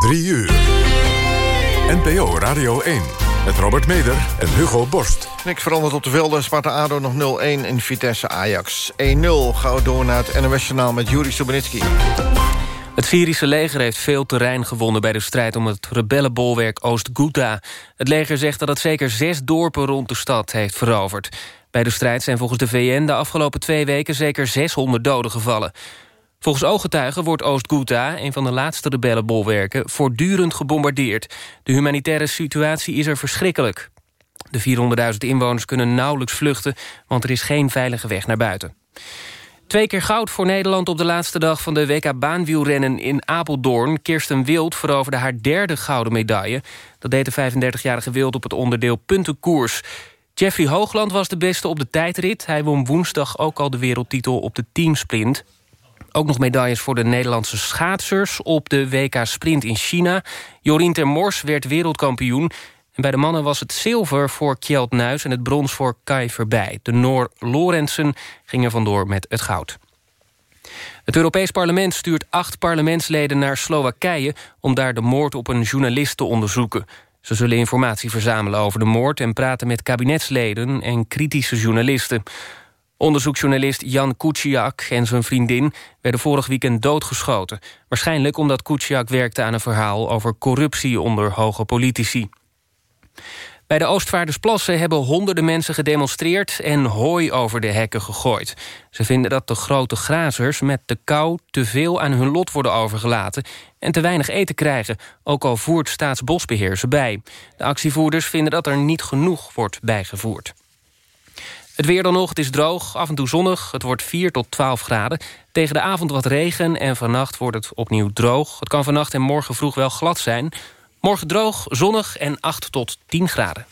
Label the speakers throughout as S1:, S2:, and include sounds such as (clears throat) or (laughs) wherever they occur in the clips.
S1: 3 uur. NPO Radio 1. Met Robert Meder en Hugo Borst.
S2: Niks veranderd op de velden. Sparta ADO nog 0-1 in Vitesse Ajax. 1-0. Gauw door naar het NOS Journaal met Juri Stubenitski.
S3: Het Syrische leger heeft veel terrein gewonnen bij de strijd om het rebellenbolwerk Oost-Ghouta. Het leger zegt dat het zeker zes dorpen rond de stad heeft veroverd. Bij de strijd zijn volgens de VN de afgelopen twee weken zeker 600 doden gevallen. Volgens ooggetuigen wordt Oost-Ghouta, een van de laatste rebellenbolwerken, voortdurend gebombardeerd. De humanitaire situatie is er verschrikkelijk. De 400.000 inwoners kunnen nauwelijks vluchten, want er is geen veilige weg naar buiten. Twee keer goud voor Nederland op de laatste dag van de WK baanwielrennen in Apeldoorn. Kirsten Wild veroverde haar derde gouden medaille. Dat deed de 35-jarige Wild op het onderdeel puntenkoers. Jeffrey Hoogland was de beste op de tijdrit. Hij won woensdag ook al de wereldtitel op de teamsprint. Ook nog medailles voor de Nederlandse schaatsers op de WK Sprint in China. Jorien Termors werd wereldkampioen. En bij de mannen was het zilver voor Kjeld Nuis en het brons voor Kai Verbij. De Noor Lorentzen ging er vandoor met het goud. Het Europees Parlement stuurt acht parlementsleden naar Slowakije... om daar de moord op een journalist te onderzoeken. Ze zullen informatie verzamelen over de moord... en praten met kabinetsleden en kritische journalisten. Onderzoeksjournalist Jan Kuciak en zijn vriendin... werden vorig weekend doodgeschoten. Waarschijnlijk omdat Kuciak werkte aan een verhaal... over corruptie onder hoge politici. Bij de Oostvaardersplassen hebben honderden mensen gedemonstreerd... en hooi over de hekken gegooid. Ze vinden dat de grote grazers met de kou... te veel aan hun lot worden overgelaten... en te weinig eten krijgen, ook al voert Staatsbosbeheer ze bij. De actievoerders vinden dat er niet genoeg wordt bijgevoerd. Het weer dan nog, het is droog, af en toe zonnig. Het wordt 4 tot 12 graden. Tegen de avond wat regen en vannacht wordt het opnieuw droog. Het kan vannacht en morgen vroeg wel glad zijn. Morgen droog, zonnig en 8 tot 10 graden.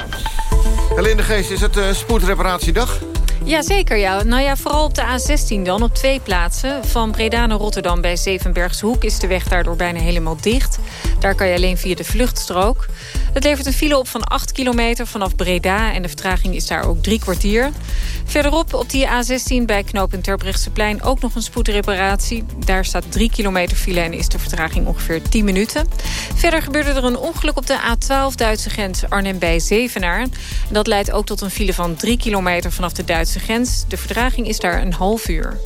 S2: Helene Geest, is het uh, spoedreparatiedag?
S4: Jazeker, ja. Nou ja, vooral op de A16 dan, op twee plaatsen. Van Breda naar Rotterdam bij Zevenbergshoek is de weg daardoor bijna helemaal dicht. Daar kan je alleen via de vluchtstrook. Het levert een file op van 8 kilometer vanaf Breda... en de vertraging is daar ook drie kwartier. Verderop op die A16 bij knooppunt Terbrechtseplein ook nog een spoedreparatie. Daar staat 3 kilometer file en is de vertraging ongeveer 10 minuten. Verder gebeurde er een ongeluk op de A12 Duitse grens Arnhem bij Zevenaar. Dat leidt ook tot een file van 3 kilometer vanaf de Duitse grens. De vertraging is daar een half uur.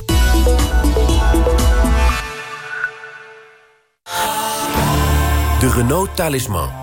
S5: De Renault Talisman.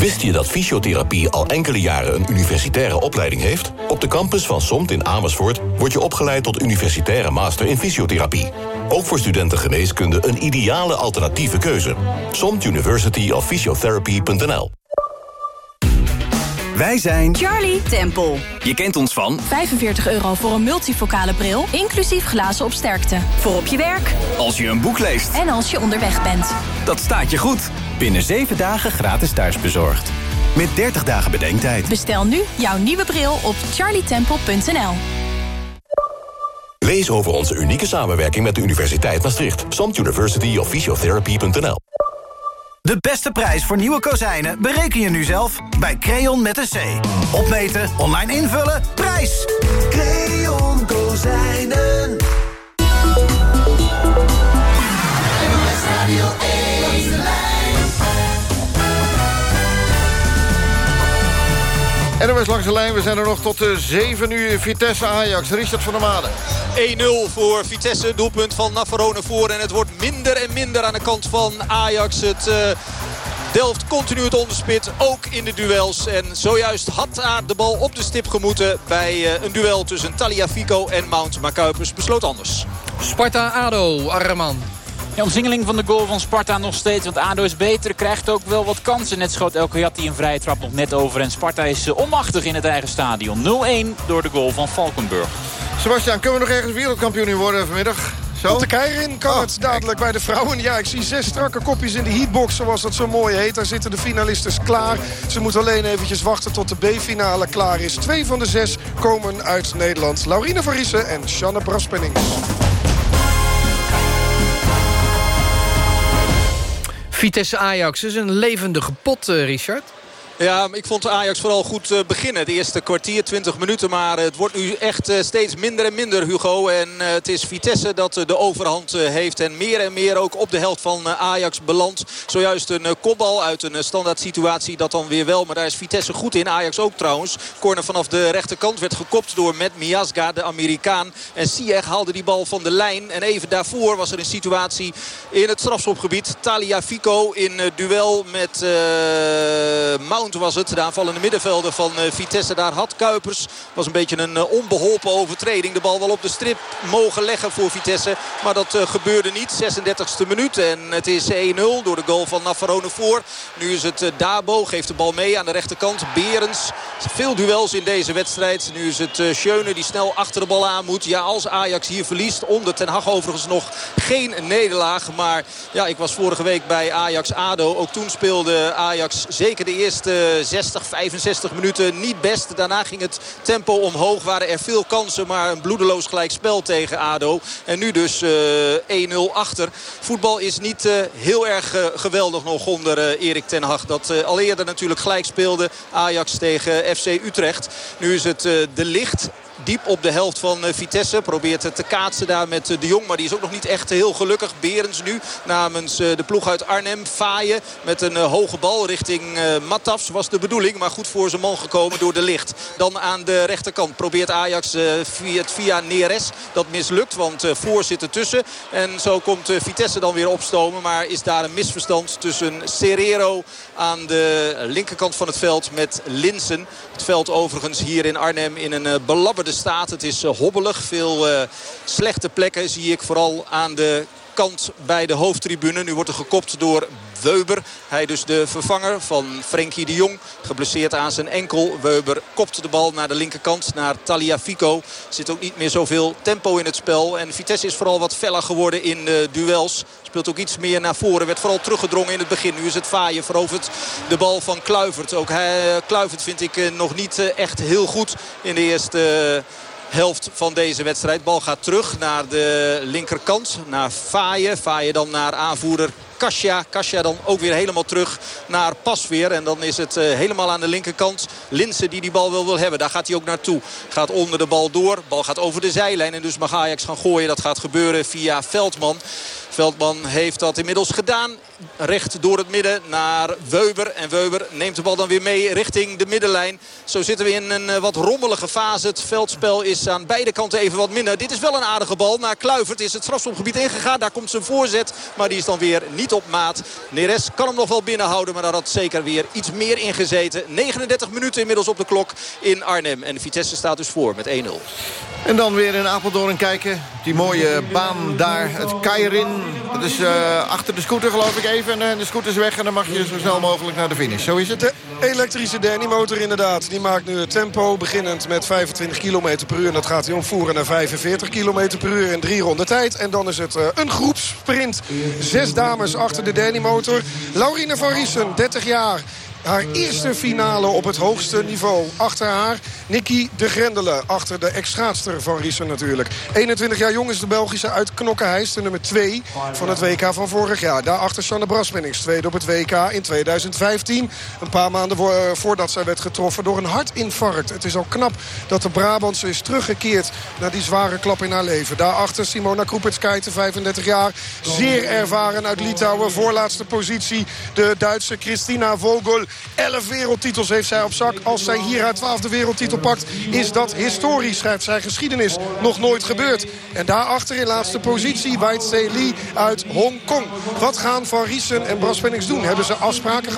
S6: Wist je dat fysiotherapie al enkele jaren een universitaire opleiding heeft? Op de campus van SOMT in Amersfoort word je opgeleid tot universitaire master in fysiotherapie. Ook voor studenten geneeskunde een ideale alternatieve keuze. SOMT University of Physiotherapy.nl
S7: Wij zijn
S8: Charlie Temple.
S7: Je kent ons van
S8: 45 euro voor een multifocale bril, inclusief glazen op sterkte. Voor op je werk.
S7: Als je een boek leest.
S8: En als je onderweg bent.
S7: Dat staat je goed. Binnen 7 dagen gratis thuisbezorgd. Met 30 dagen bedenktijd.
S8: Bestel nu jouw nieuwe bril op charlietemple.nl.
S6: Lees over onze unieke samenwerking met de Universiteit Maastricht. Samt University of Physiotherapy.nl
S9: De beste prijs voor nieuwe kozijnen bereken je nu zelf bij Creon met een C. Opmeten, online invullen, prijs!
S10: Creon Kozijnen. Radio 1.
S2: NOS NOS langs de lijn. We zijn er nog tot uh, 7 uur. Vitesse Ajax. Richard van der Made.
S11: 1-0 voor Vitesse. Doelpunt van Navarone voor. En het wordt minder en minder aan de kant van Ajax. Het... Uh, Delft continu het onderspit, ook in de duels. En zojuist had daar de bal op de stip gemoeten... bij uh, een duel tussen Talia Fico en Mount. Maar Kuipers besloot anders.
S12: Sparta-Ado, Arman.
S13: Ja, omzingeling van de goal van Sparta nog steeds. Want ADO is beter, krijgt ook wel wat kansen. Net schoot El Kayati een vrije trap nog net over. En Sparta is uh, onmachtig in het eigen stadion. 0-1 door de goal van Valkenburg.
S2: Sebastian, kunnen we nog ergens wereldkampioen worden vanmiddag? Zo?
S14: Op de Keirin kan oh, het dadelijk bij de vrouwen. Ja, ik zie zes strakke kopjes in de heatbox, zoals dat zo mooi heet. Daar zitten de finalisten klaar. Ze moeten alleen eventjes wachten tot de B-finale klaar is. Twee van de zes komen uit Nederland. Laurine van Riesen en Sjanne Braspennings.
S12: Vitesse Ajax is een levendige pot, uh, Richard.
S11: Ja, ik vond Ajax vooral goed uh, beginnen. Het eerste kwartier, 20 minuten. Maar het wordt nu echt uh, steeds minder en minder, Hugo. En uh, het is Vitesse dat de overhand heeft. En meer en meer ook op de helft van Ajax belandt. Zojuist een kopbal uit een standaard situatie. Dat dan weer wel. Maar daar is Vitesse goed in. Ajax ook trouwens. Corner vanaf de rechterkant werd gekopt door Met Miasga, de Amerikaan. En Sieg haalde die bal van de lijn. En even daarvoor was er een situatie in het strafschopgebied. Talia Fico in duel met Was het. De aanvallende middenvelder van uh, Vitesse. Daar had Kuipers. Was een beetje een uh, onbeholpen overtreding. De bal wel op de strip mogen leggen voor Vitesse. Maar dat uh, gebeurde niet. 36e minuut. En het is 1-0 door de goal van Navarone voor. Nu is het Dabo. Geeft de bal mee aan de rechterkant. Berens. Veel duels in deze wedstrijd. Nu is het Schöne die snel achter de bal aan moet. Ja, als Ajax hier verliest. Onder Ten Hag overigens nog geen nederlaag. Maar ja, ik was vorige week bij Ajax-ADO. Ook toen speelde Ajax zeker de eerste 60, 65 minuten niet best. Daarna ging het tempo omhoog. Waren er veel kansen, maar een bloedeloos gelijkspel tegen ADO. En nu dus uh, 1-0 achter. Voetbal is niet uh, heel erg geweldig nog onder Erik ten Hag. Dat al eerder natuurlijk gelijk speelde. Ajax tegen FC Utrecht. Nu is het de licht diep op de helft van eh, Vitesse. Probeert het te kaatsen daar met eh, de Jong. Maar die is ook nog niet echt heel gelukkig. Berens nu namens eh, de ploeg uit Arnhem. Faaien met een hoge bal richting Matafs was de bedoeling. Maar goed voor zijn man gekomen door de licht. Dan aan de rechterkant probeert Ajax via, via Neres. Dat mislukt want voor zit tussen. En zo komt Vitesse dan weer opstomen. Maar is daar een misverstand tussen Serrero aan de linkerkant van het veld met Linsen. Het veld overigens hier in Arnhem in een belabberde staat. Het is eh, hobbelig. Veel eh, slechte plekken zie ik vooral aan de kant bij de hoofdtribune. Nu wordt er gekopt door Weber. Hij dus de vervanger van Frenkie de Jong. Geblesseerd aan zijn enkel. Weber kopt de bal naar de linkerkant. Naar Talia Fico. Zit ook niet meer zoveel tempo in het spel. En Vitesse is vooral wat feller geworden in de duels. Speelt ook iets meer naar voren. Werd vooral teruggedrongen in het begin. Nu is het Vaaien veroverd de bal van Kluivert. Ook hij, Kluivert vind ik eh, nog niet eh, echt heel goed in de eerste helft van deze wedstrijd. Bal gaat terug naar de linkerkant. Naar Faaien. Faaien dan naar aanvoerder Kasia. Kasia dan ook weer helemaal terug naar Pasveer. En dan is het uh, helemaal aan de linkerkant. Linse die die bal wel wil hebben. Daar gaat hij ook naartoe. Gaat onder de bal door. Bal gaat over de zijlijn. En dus mag Ajax gaan gooien. Dat gaat gebeuren via Veldman. Veldman heeft dat inmiddels gedaan. Recht door het midden naar Weber. En Weber neemt de bal dan weer mee richting de middenlijn. Zo zitten we in een eh, wat rommelige fase. Het veldspel is aan beide kanten even wat minder. Dit is wel een aardige bal. Naar Kluivert is het strafschopgebied ingegaan. Daar komt zijn voorzet. Maar die is dan weer niet op maat. Neres kan hem nog wel binnenhouden. Maar daar had zeker weer iets meer in gezeten. 39 minuten inmiddels op de klok in Arnhem. En Vitesse staat dus voor met 1-0.
S2: En dan weer in Apeldoorn kijken. Die mooie baan daar. Het Keirin. Dat is uh, achter de scooter geloof ik even. En de scooter is weg. En dan mag je zo snel mogelijk naar de finish. Zo is het.
S14: De elektrische Danny-motor inderdaad. Die maakt nu het tempo. Beginnend met 25 km per uur. En dat gaat hij omvoeren naar 45 km per uur in drie ronden tijd. En dan is het uh, een groepsprint. Zes dames achter de Danny-motor. Laurine van Riesen, 30 jaar. Haar eerste finale op het hoogste niveau. Achter haar Nicky de Grendelen. Achter de ex-schaatster van Riesen natuurlijk. 21 jaar jong is de Belgische uit Knokkenheis. De nummer 2 van het WK van vorig jaar. Daarachter Sanne Brasmennings. Tweede op het WK in 2015. Een paar maanden voordat zij werd getroffen door een hartinfarct. Het is al knap dat de Brabantse is teruggekeerd naar die zware klap in haar leven. Daarachter Simona Kroepetskaite, 35 jaar. Zeer ervaren uit Litouwen. Voorlaatste positie de Duitse Christina Vogel Elf wereldtitels heeft zij op zak. Als zij hier haar twaalfde wereldtitel pakt, is dat historisch. Schrijft zij geschiedenis. Nog nooit gebeurd. En daarachter in laatste positie Weitse Lee uit Hongkong. Wat gaan Van Riesen en Bras Pennings doen? Hebben ze afspraken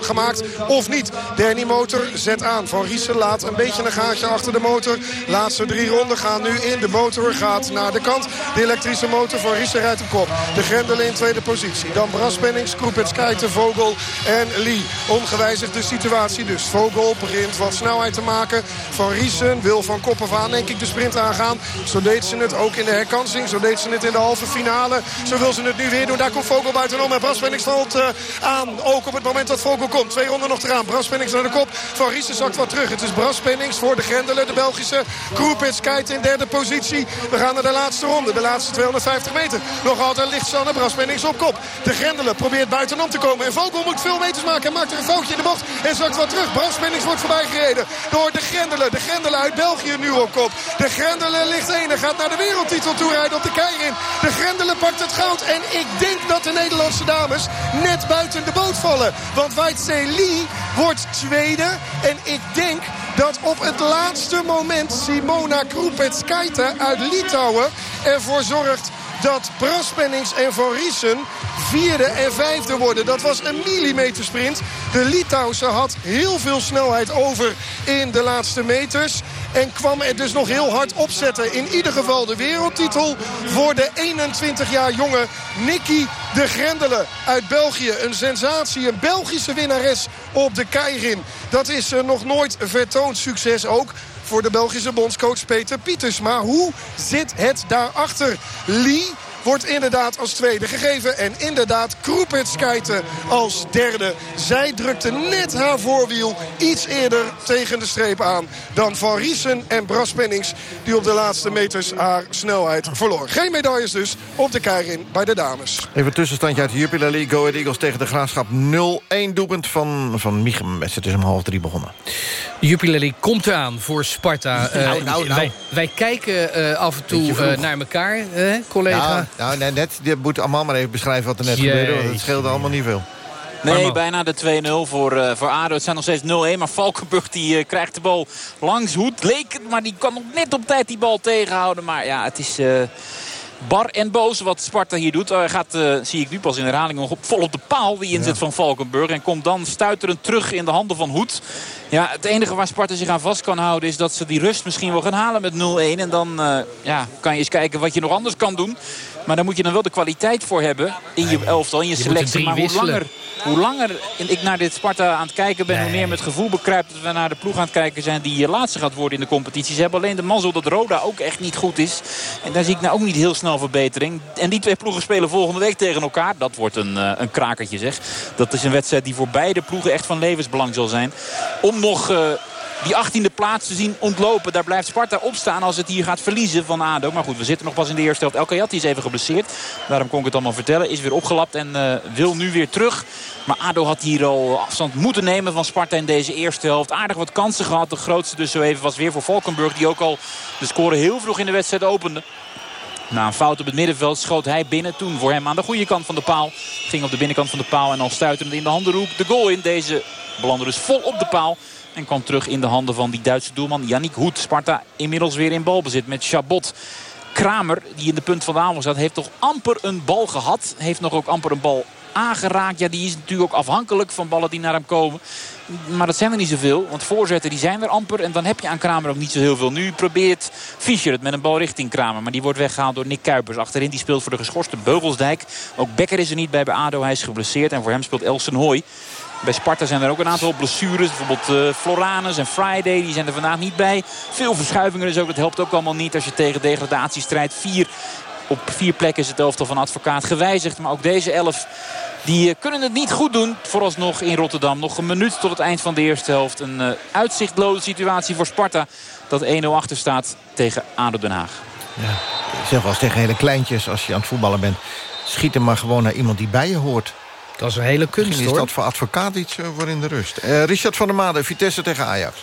S14: gemaakt, of niet? Danny Motor zet aan. Van Riesen laat een beetje een gaatje achter de motor. Laatste drie ronden gaan nu in. De motor gaat naar de kant. De elektrische motor van Riesen rijdt op kop. De Grendel in tweede positie. Dan Bras Pennings, Kroepets, Vogel en Lee. De situatie dus. Vogel begint wat snelheid te maken. Van Riesen wil van kop af aan denk ik de sprint aangaan. Zo deed ze het ook in de herkansing. Zo deed ze het in de halve finale. Zo wil ze het nu weer doen. Daar komt Vogel buitenom. En Bras Pennings valt uh, aan. Ook op het moment dat Vogel komt. Twee ronden nog te gaan. Bras Pennings naar de kop. Van Riesen zakt wat terug. Het is Bras Pennings voor de Grendelen. De Belgische. Kroepits kijkt in derde positie. We gaan naar de laatste ronde. De laatste 250 meter. Nog altijd ligt Sanne Bras Pennings op kop. De Grendelen probeert buitenom te komen. En Vogel moet veel meters maken. En maakt er een foutje in de bocht. En zakt wat terug. Bras Pennings wordt voorbij gereden. Door de Grendelen. De Grendelen uit België nu op kop. De Grendelen ligt één en gaat naar de wereldtitel toe rijden op de Keirin. De Grendelen pakt het goud. En ik denk dat de Nederlandse dames net buiten de boot vallen. Want Weitse Lee wordt tweede. En ik denk dat op het laatste moment Simona Kroepetskaite uit Litouwen ervoor zorgt dat Braspennings en Van Riesen vierde en vijfde worden. Dat was een millimeter sprint. De Litouwse had heel veel snelheid over in de laatste meters. En kwam er dus nog heel hard opzetten. In ieder geval de wereldtitel voor de 21 jaar jonge Nicky de Grendelen uit België. Een sensatie, een Belgische winnares op de Keirin. Dat is nog nooit vertoond succes ook voor de Belgische bondscoach Peter Pieters. Maar hoe zit het daarachter? Lee wordt inderdaad als tweede gegeven. En inderdaad Kroepitskaiten als derde. Zij drukte net haar voorwiel iets eerder tegen de streep aan... dan Van Riesen en Bras Pennings... die op de laatste meters haar snelheid verloor. Geen medailles dus op de Keirin bij de dames.
S2: Even een tussenstandje uit de Jupiler League. Go Ahead Eagles tegen de Graafschap 0-1 doelpunt van, van Michem. Het is om half drie begonnen.
S12: De Jupiler League komt eraan voor Sparta.
S2: Nou, nou, nou.
S12: Wij, wij kijken uh, af en toe uh, naar elkaar, collega.
S2: Ja, nou, nee, net, je moet allemaal maar even beschrijven wat er net gebeurde. Want het scheelde allemaal niet veel.
S13: Nee, bijna de 2-0 voor, uh, voor ADO. Het zijn nog steeds 0-1. Maar Valkenburg die, uh, krijgt de bal langs Hoed. Leek het, maar die kan nog net op tijd die bal tegenhouden. Maar ja, het is... Uh, bar en boos wat Sparta hier doet. Hij gaat, uh, zie ik nu pas in herhaling, nog op, vol op de paal. Die inzet ja. van Valkenburg. En komt dan stuiterend terug in de handen van Hoed. Ja, het enige waar Sparta zich aan vast kan houden... is dat ze die rust misschien wel gaan halen met 0-1. En dan uh, ja, kan je eens kijken wat je nog anders kan doen. Maar daar moet je dan wel de kwaliteit voor hebben in je elftal, in je,
S12: je
S13: selectie. Maar hoe langer, hoe langer ik naar dit Sparta aan het kijken ben... hoe meer met gevoel bekruipt dat we naar de ploeg aan het kijken zijn... die laatste gaat worden in de competitie. Ze hebben alleen de mazzel dat Roda ook echt niet goed is. En daar zie ik nou ook niet heel snel verbetering. En die twee ploegen spelen volgende week tegen elkaar. Dat wordt een, uh, een krakertje zeg. Dat is een wedstrijd die voor beide ploegen echt van levensbelang zal zijn. Om nog... Uh, die 18e plaats te zien ontlopen. Daar blijft Sparta opstaan als het hier gaat verliezen van ADO. Maar goed, we zitten nog pas in de eerste helft. El Kayati is even geblesseerd. Daarom kon ik het allemaal vertellen. Is weer opgelapt en uh, wil nu weer terug. Maar ADO had hier al afstand moeten nemen van Sparta in deze eerste helft. Aardig wat kansen gehad. De grootste dus zo even was weer voor Valkenburg. Die ook al de score heel vroeg in de wedstrijd opende. Na een fout op het middenveld schoot hij binnen. Toen voor hem aan de goede kant van de paal. Ging op de binnenkant van de paal en al stuiterend in de handenroep. De goal in. Deze belandde dus vol op de paal. En kwam terug in de handen van die Duitse doelman Yannick Hoed. Sparta inmiddels weer in balbezit met Chabot. Kramer, die in de punt van de aanval staat, heeft toch amper een bal gehad. Heeft nog ook amper een bal aangeraakt. Ja, die is natuurlijk ook afhankelijk van ballen die naar hem komen. Maar dat zijn er niet zoveel. Want voorzetten die zijn er amper. En dan heb je aan Kramer ook niet zo heel veel. Nu probeert Fischer het met een bal richting Kramer. Maar die wordt weggehaald door Nick Kuipers. Achterin die speelt voor de geschorste Beugelsdijk. Ook Becker is er niet bij bij ADO. Hij is geblesseerd. En voor hem speelt Elsen Hooy. Bij Sparta zijn er ook een aantal blessures. Bijvoorbeeld uh, Floranus en Friday. Die zijn er vandaag niet bij. Veel verschuivingen dus ook. Dat helpt ook allemaal niet als je tegen degradatie strijdt. Vier, op vier plekken is het elftal van advocaat gewijzigd. Maar ook deze elf die uh, kunnen het niet goed doen. Vooralsnog in Rotterdam. Nog een minuut tot het eind van de eerste helft. Een uh, uitzichtloze situatie voor Sparta. Dat 1-0 achter staat tegen ADO Den Haag.
S2: Ja, tegen hele kleintjes als je aan het voetballen bent. Schiet er maar gewoon naar iemand die bij je hoort.
S12: Dat is een hele kunst,
S2: Misschien is
S12: hoor.
S2: dat voor advocaat iets uh, voor in de rust. Uh, Richard van der Made, Vitesse tegen Ajax.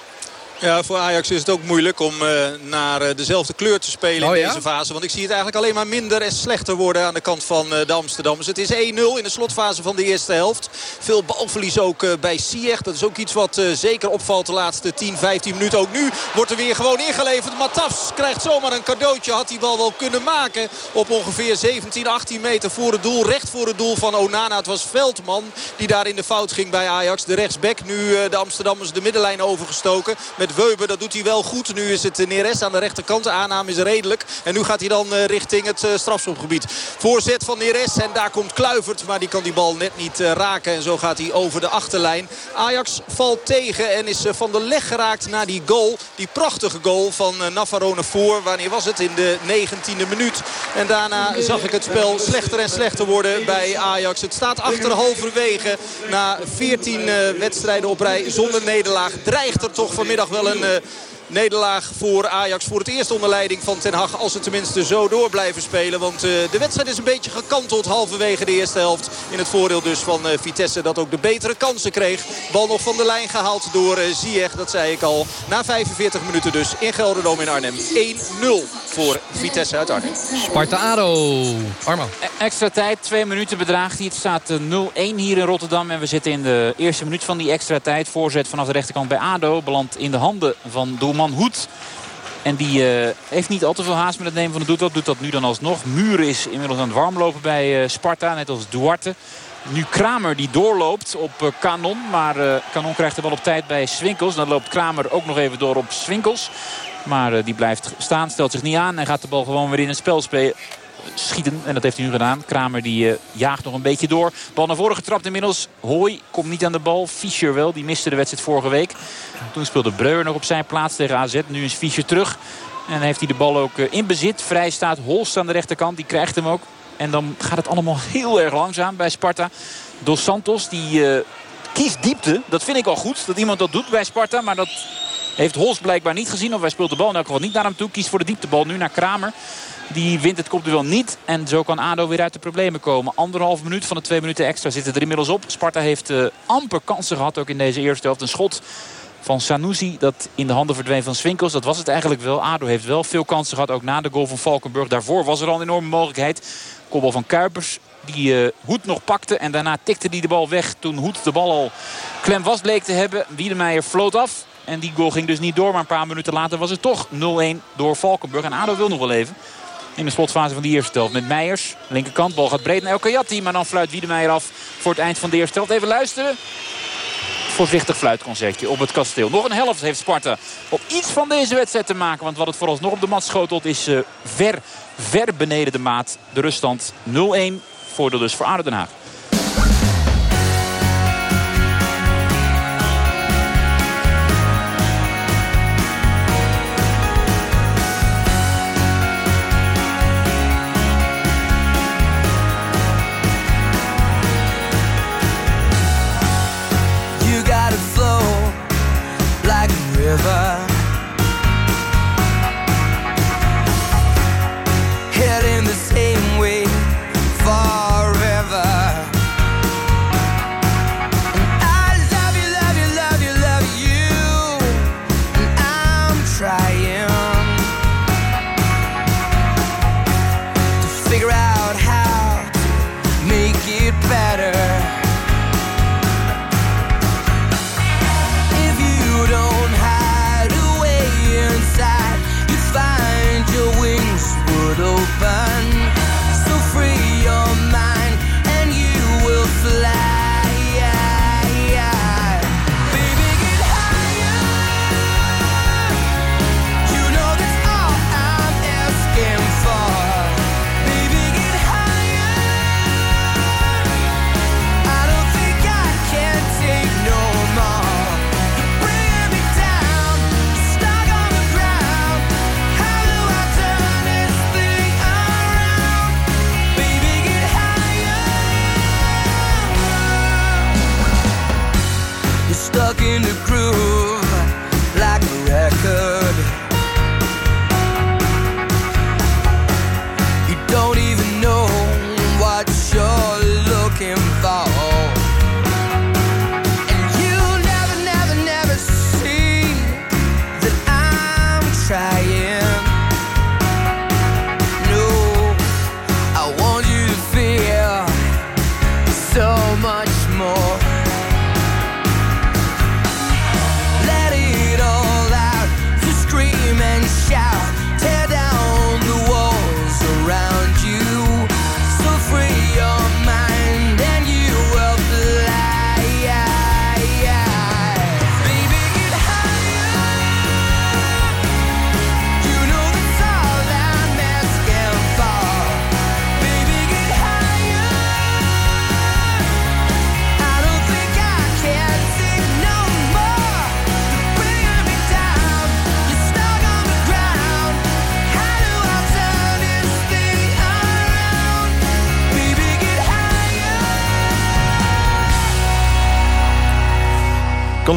S11: Ja, voor Ajax is het ook moeilijk om uh, naar uh, dezelfde kleur te spelen
S12: oh,
S11: in
S12: ja?
S11: deze fase. Want ik zie het eigenlijk alleen maar minder en slechter worden aan de kant van uh, de Amsterdammers. Het is 1-0 in de slotfase van de eerste helft. Veel balverlies ook bij Sieg. Dat is ook iets wat zeker opvalt de laatste 10, 15 minuten. Ook nu wordt er weer gewoon ingeleverd. Matafs krijgt zomaar een cadeautje. Had die bal wel kunnen maken op ongeveer 17, 18 meter voor het doel. Recht voor het doel van Onana. Het was Veldman die daar in de fout ging bij Ajax. De rechtsback. Nu de Amsterdammers de middenlijn overgestoken. Met Weuber, dat doet hij wel goed. Nu is het Neres aan de rechterkant. De aanname is redelijk. En nu gaat hij dan richting het strafschopgebied. Voorzet van Neres. En daar komt Kluivert. Maar die kan die bal net niet raken. En zo gaat hij over de achterlijn. Ajax valt tegen en is van de leg geraakt naar die goal. Die prachtige goal van Navarone voor. Wanneer was het? In de 19e minuut. En daarna zag ik het spel slechter en slechter worden bij Ajax. Het staat achter halverwege. Na 14 wedstrijden op rij zonder nederlaag. Dreigt er toch vanmiddag wel een... Nederlaag voor Ajax voor het eerst onder leiding van Ten Hag. Als ze tenminste zo door blijven spelen. Want uh, de wedstrijd is een beetje gekanteld halverwege de eerste helft. In het voordeel dus van uh, Vitesse dat ook de betere kansen kreeg. Bal nog van de lijn gehaald door uh, Ziyech. Dat zei ik al. Na 45 minuten dus in Gelderdoom in Arnhem. 1-0 voor Vitesse uit Arnhem.
S12: Sparta-Ado. Arman.
S13: E extra tijd. Twee minuten bedraagt hij. Het staat 0-1 hier in Rotterdam. En we zitten in de eerste minuut van die extra tijd. Voorzet vanaf de rechterkant bij ADO. Belandt in de handen van doelman Hoed. En die uh, heeft niet al te veel haast met het nemen van de doeltrap. Doet dat nu dan alsnog. Muur is inmiddels aan het warmlopen bij uh, Sparta. Net als Duarte. Nu Kramer die doorloopt op uh, Kanon. Maar Kanon krijgt er wel op tijd bij Swinkels. Dan loopt Kramer ook nog even door op Swinkels. Maar die blijft staan, stelt zich niet aan. En gaat de bal gewoon weer in het spel spelen schieten. En dat heeft hij nu gedaan. Kramer die uh, jaagt nog een beetje door. Bal naar voren getrapt inmiddels. Hooi komt niet aan de bal. Fischer wel. Die miste de wedstrijd vorige week. Toen speelde Breuer nog op zijn plaats tegen AZ. Nu is Fischer terug. En heeft hij de bal ook uh, in bezit. Vrij staat Holst aan de rechterkant. Die krijgt hem ook. En dan gaat het allemaal (laughs) heel erg langzaam bij Sparta. Dos Santos die uh, kiest diepte. Dat vind ik al goed. Dat iemand dat doet bij Sparta. Maar dat heeft Holst blijkbaar niet gezien. Of hij speelt de bal in elk geval niet naar hem toe. Kiest voor de dieptebal nu naar Kramer. Die wint het kopduel niet. En zo kan ADO weer uit de problemen komen. Anderhalf minuut van de twee minuten extra zitten er inmiddels op. Sparta heeft uh, amper kansen gehad. Ook in deze eerste helft. Een schot van Sanusi dat in de handen verdween van Swinkels. Dat was het eigenlijk wel. ADO heeft wel veel kansen gehad. Ook na de goal van Valkenburg. Daarvoor was er al een enorme mogelijkheid. Kopbal van Kuipers. Die uh, Hoed nog pakte. En daarna tikte hij de bal weg. Toen Hoed de bal al klem vast bleek te hebben. Wiedemeijer floot af. En die goal ging dus niet door. Maar een paar minuten later was het toch 0-1 door Valkenburg. En ADO wil nog wel even. In de slotfase van de eerste helft met Meijers. Linkerkant, bal gaat breed naar El Kayati. Maar dan fluit Wiedemeijer af voor het eind van de eerste helft. Even luisteren. Voorzichtig fluitconcertje op het kasteel. Nog een helft heeft Sparta op iets van deze wedstrijd te maken. Want wat het vooralsnog op de mat schotelt is uh, ver, ver beneden de maat. De ruststand 0-1. Voordeel dus voor ADO Den Haag.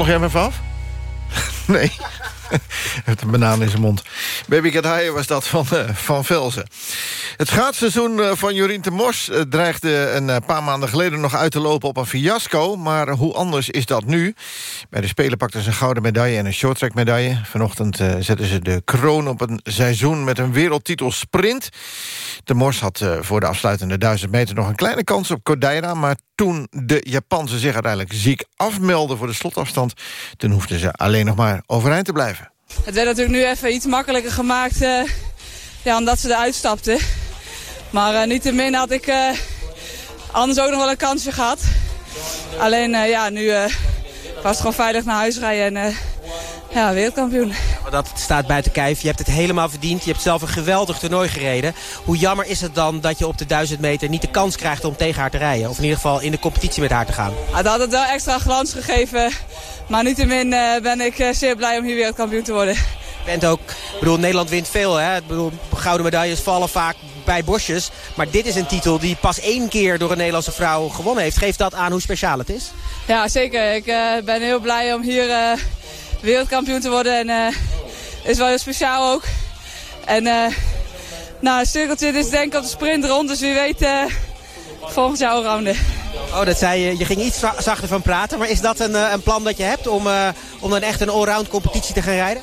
S2: Jij even af? (laughs) nee. (laughs) Met een banaan in zijn mond. Baby Kadaye was dat van, eh, van Velzen. Het schaatsseizoen eh, van Jorien de Mos eh, dreigde een eh, paar maanden geleden nog uit te lopen op een fiasco. Maar hoe anders is dat nu? Bij de Spelen pakten ze een gouden medaille en een shorttrack medaille. Vanochtend zetten ze de kroon op een seizoen met een wereldtitel sprint. De Mos had voor de afsluitende 1000 meter nog een kleine kans op Kodaira. Maar toen de Japanse zich uiteindelijk ziek afmelden voor de slotafstand... toen hoefden ze alleen nog maar overeind te blijven.
S15: Het werd natuurlijk nu even iets makkelijker gemaakt ja, omdat ze eruit stapten. Maar uh, niettemin had ik eh, anders ook nog wel een kansje gehad. Alleen eh, ja, nu eh, was het gewoon veilig naar huis rijden en eh, ja, wereldkampioen.
S16: Dat staat buiten kijf. Je hebt het helemaal verdiend. Je hebt zelf een geweldig toernooi gereden. Hoe jammer is het dan dat je op de 1000 meter niet de kans krijgt om tegen haar te rijden? Of in ieder geval in de competitie met haar te gaan?
S15: Het had het wel extra glans gegeven. Maar niettemin eh, ben ik eh, zeer blij om hier wereldkampioen te worden.
S16: Je bent ook, ik bedoel, Nederland wint veel. Hè? Ik bedoel, gouden medailles vallen vaak bij bosjes. Maar dit is een titel die pas één keer door een Nederlandse vrouw gewonnen heeft. Geeft dat aan hoe speciaal het is?
S15: Ja, zeker. Ik eh, ben heel blij om hier eh, wereldkampioen te worden. En eh is wel heel speciaal ook. En nou, een cirkeltje is denk ik op de sprint rond. Dus wie weet volgend jaar allrounder.
S16: Oh, dat zei je. Je ging iets za- zachter van praten. Maar is dat een, een plan dat je hebt om, om dan echt een allround competitie te gaan rijden?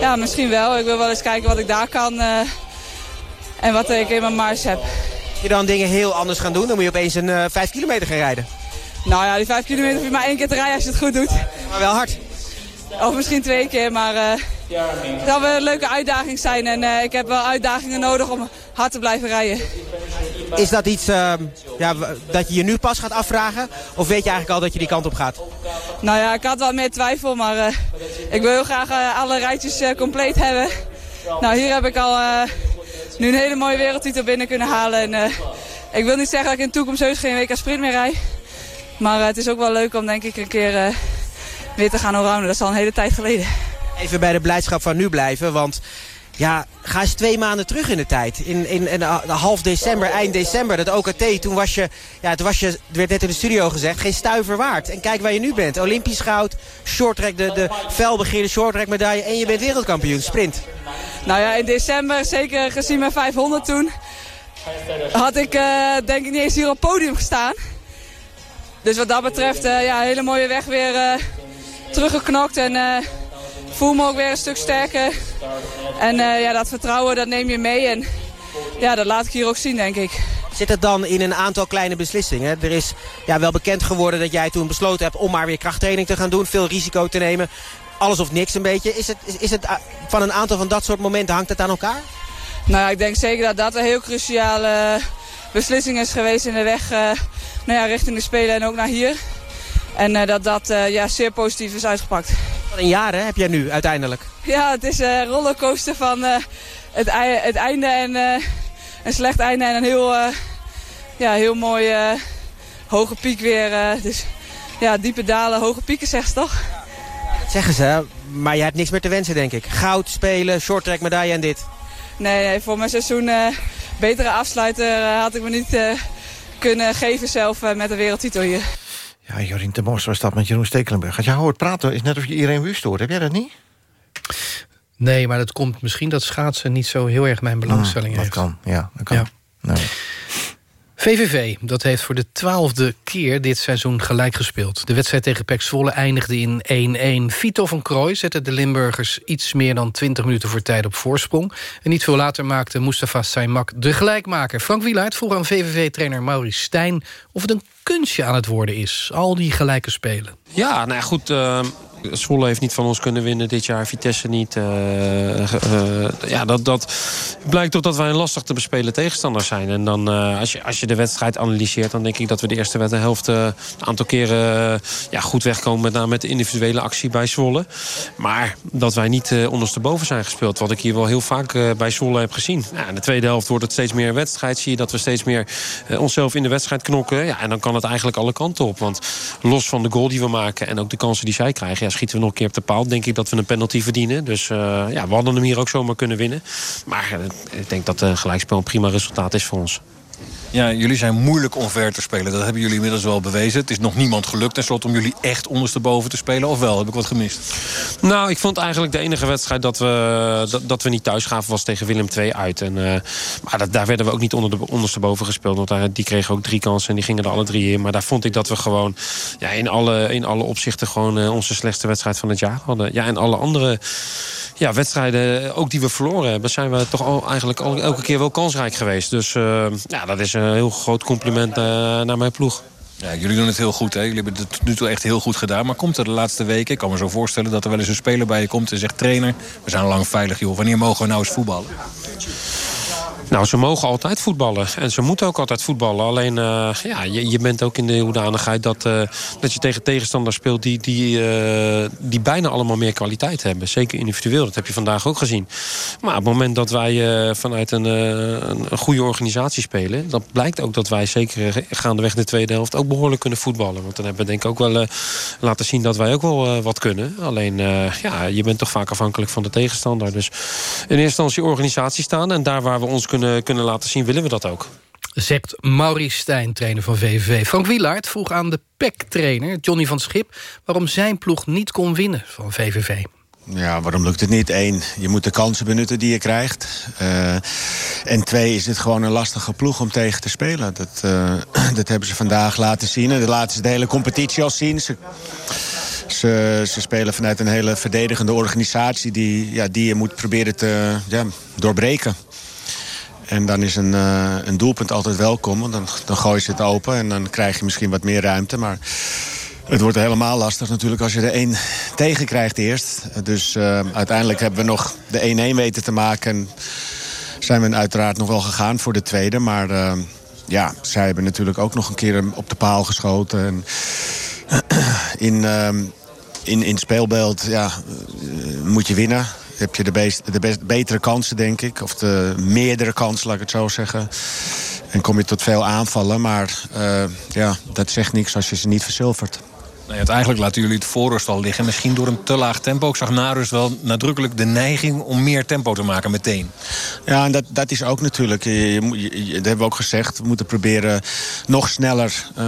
S15: Ja, misschien wel. Ik wil wel eens kijken wat ik daar kan. En wat ik in mijn mars heb.
S16: je dan dingen heel anders gaan doen, dan moet je opeens een eh 5 kilometer gaan rijden.
S15: Nou ja, die 5 kilometer hoef je maar één keer te rijden als je het goed doet.
S16: Maar wel hard.
S15: Of misschien twee keer, maar eh het zal wel een leuke uitdaging zijn. En eh, ik heb wel uitdagingen nodig om hard te blijven rijden.
S16: Is dat iets eh, ja, dat je je nu pas gaat afvragen? Of weet je eigenlijk al dat je die kant op gaat?
S15: Nou ja, ik had wel meer twijfel, maar ik wil heel graag alle rijtjes compleet hebben. Nou, hier heb ik al nu een hele mooie wereldtitel binnen kunnen halen. En, eh, ik wil niet zeggen dat ik in de toekomst heus geen WK sprint meer rijd. Maar eh, het is ook wel leuk om denk ik een keer eh, weer te gaan allrounden. Dat is al een hele tijd geleden.
S16: Even bij de blijdschap van nu blijven, want ja, ga eens twee maanden terug in de tijd. In, in, half december, eind december, dat OKT, toen was je, ja, toen was je, er werd net in de studio gezegd, geen stuiver waard. En kijk waar je nu bent. Olympisch goud, shorttrack, de, de felbegeerde shorttrack medaille en je bent wereldkampioen, sprint.
S15: Nou ja, in december, zeker gezien mijn 500 toen, had ik eh, denk ik niet eens hier op het podium gestaan. Dus wat dat betreft, eh, ja, hele mooie weg weer eh, teruggeknokt en voel me ook weer een stuk sterker. En eh, ja, dat vertrouwen, dat neem je mee en ja, dat laat ik hier ook zien, denk ik.
S16: Zit het dan in een aantal kleine beslissingen? Er is ja, wel bekend geworden dat jij toen besloten hebt om maar weer krachttraining te gaan doen. Veel risico te nemen. Alles of niks een beetje. Is het, is, is het ah, van een aantal van dat soort momenten, hangt het aan elkaar?
S15: Nou ja, ik denk zeker dat dat een heel cruciale beslissing is geweest in de weg eh, nou ja, richting de Spelen en ook naar hier. En eh, dat dat eh, ja, zeer positief is uitgepakt.
S16: Wat een jaar hè, heb jij nu uiteindelijk.
S15: Ja, het is een rollercoaster van eh, het, het einde en eh, een slecht einde en een heel, eh, ja, heel mooi eh, hoge piek weer. eh. dus ja, diepe dalen, hoge pieken zegt ze toch?
S16: Dat zeggen ze, maar jij hebt niks meer te wensen denk ik. Goud, spelen, shorttrack medaille en dit.
S15: Nee, nee voor mijn seizoen eh, betere afsluiter eh, had ik me niet eh, kunnen geven zelf eh, met een wereldtitel hier.
S2: Ja, Jorien de Mos was dat met Jeroen Stekelenburg. Als jij hoort praten, is net of je iedereen Wust hoort. Heb jij dat niet?
S12: Nee, maar dat komt misschien dat schaatsen niet zo heel erg mijn belangstelling
S2: Ah, dat
S12: heeft.
S2: kan, ja, dat kan.
S12: Ja.
S2: Nee.
S12: VVV, dat heeft voor de twaalfde keer dit seizoen gelijk gespeeld. De wedstrijd tegen Pek Zwolle eindigde in 1-1. Vito van Krooi zette de Limburgers iets meer dan 20 minuten voor tijd op voorsprong. En niet veel later maakte Mustafa Saimak de gelijkmaker. Frank Wielaert vroeg aan VVV-trainer Maurice Stijn... of het een kunstje aan het worden is, al die gelijke spelen.
S17: Ja, nou goed. eh, Zwolle heeft niet van ons kunnen winnen dit jaar. Vitesse niet. eh, ja, dat, dat blijkt toch dat wij een lastig te bespelen tegenstander zijn. En dan, als, je, als je de wedstrijd analyseert... dan denk ik dat we de eerste helft een aantal keren ja, goed wegkomen. Met name met de individuele actie bij Zwolle. Maar dat wij niet ondersteboven zijn gespeeld. Wat ik hier wel heel vaak bij Zwolle heb gezien. In de tweede helft wordt het steeds meer een wedstrijd. Zie je dat we steeds meer onszelf in de wedstrijd knokken. Ja, en dan kan het eigenlijk alle kanten op. Want los van de goal die we maken en ook de kansen die zij krijgen... Ja, schieten we nog een keer op de paal. Denk ik dat we een penalty verdienen. Dus eh, ja, we hadden hem hier ook zomaar kunnen winnen. Maar eh, ik denk dat een gelijkspel een prima resultaat is voor ons.
S18: Ja, jullie zijn moeilijk onver te spelen. Dat hebben jullie inmiddels wel bewezen. Het is nog niemand gelukt tenslotte om jullie echt ondersteboven te spelen. Of wel? Heb ik wat gemist?
S17: Nou, ik vond eigenlijk de enige wedstrijd dat we, dat, dat we niet thuis gaven... was tegen Willem II uit. En, uh, maar dat, daar werden we ook niet onder de, ondersteboven gespeeld. Want daar, die kregen ook drie kansen en die gingen er alle drie in. Maar daar vond ik dat we gewoon ja, in, alle, in alle opzichten... gewoon uh, onze slechtste wedstrijd van het jaar hadden. Ja, en alle andere ja, wedstrijden, ook die we verloren hebben... zijn we toch al, eigenlijk elke keer wel kansrijk geweest. Dus ja, dat is een heel groot compliment naar mijn ploeg.
S18: Ja, jullie doen het heel goed. Hè? Jullie hebben het tot nu toe echt heel goed gedaan. Maar komt er de laatste weken, ik kan me zo voorstellen... dat er wel eens een speler bij je komt en zegt... trainer, we zijn lang veilig, joh. Wanneer mogen we nou eens voetballen?
S17: Nou, ze mogen altijd voetballen. En ze moeten ook altijd voetballen. Alleen, uh, ja, je, je, bent ook in de hoedanigheid dat, uh, dat je tegen tegenstanders speelt... Die, die, uh, die bijna allemaal meer kwaliteit hebben. Zeker individueel, dat heb je vandaag ook gezien. Maar op het moment dat wij vanuit een, een, goede organisatie spelen... dan blijkt ook dat wij zeker gaandeweg de tweede helft... ook behoorlijk kunnen voetballen. Want dan hebben we denk ik ook wel laten zien dat wij ook wel wat kunnen. Alleen, ja, je bent toch vaak afhankelijk van de tegenstander. Dus in eerste instantie organisatie staan... en daar waar we ons kunnen kunnen laten zien, willen we dat ook.
S12: Zegt Maurice Stijn, trainer van VVV. Frank Wielaert vroeg aan de PEC-trainer, Johnny van Schip... waarom zijn ploeg niet kon winnen van VVV.
S19: Ja, waarom lukt het niet? Eén, je moet de kansen benutten die je krijgt. Uh, en twee, is het gewoon een lastige ploeg om tegen te spelen. Dat, uh, (clears throat) dat hebben ze vandaag laten zien. En dat laten ze de hele competitie al zien. Ze, ze, ze, spelen vanuit een hele verdedigende organisatie... die, ja, die je moet proberen te ja, doorbreken. En dan is een, uh, een doelpunt altijd welkom. Want dan, dan gooi je het open en dan krijg je misschien wat meer ruimte. Maar het wordt helemaal lastig natuurlijk als je er één tegen krijgt eerst. Dus uh, uiteindelijk hebben we nog de 1-1 weten te maken. En zijn we uiteraard nog wel gegaan voor de tweede. Maar uh, ja, zij hebben natuurlijk ook nog een keer op de paal geschoten. En (clears throat) in, in, in speelbeeld ja, moet je winnen heb je de, beest, de best, betere kansen, denk ik. Of de meerdere kansen, laat ik het zo zeggen. En kom je tot veel aanvallen. Maar uh, ja, dat zegt niks als je ze niet verzilvert.
S18: Ja, eigenlijk laten jullie het voorrust al liggen. Misschien door een te laag tempo. Ik zag Narus wel nadrukkelijk de neiging om meer tempo te maken meteen.
S19: Ja, en dat, dat is ook natuurlijk. Je, je, je, dat hebben we ook gezegd. We moeten proberen nog sneller uh,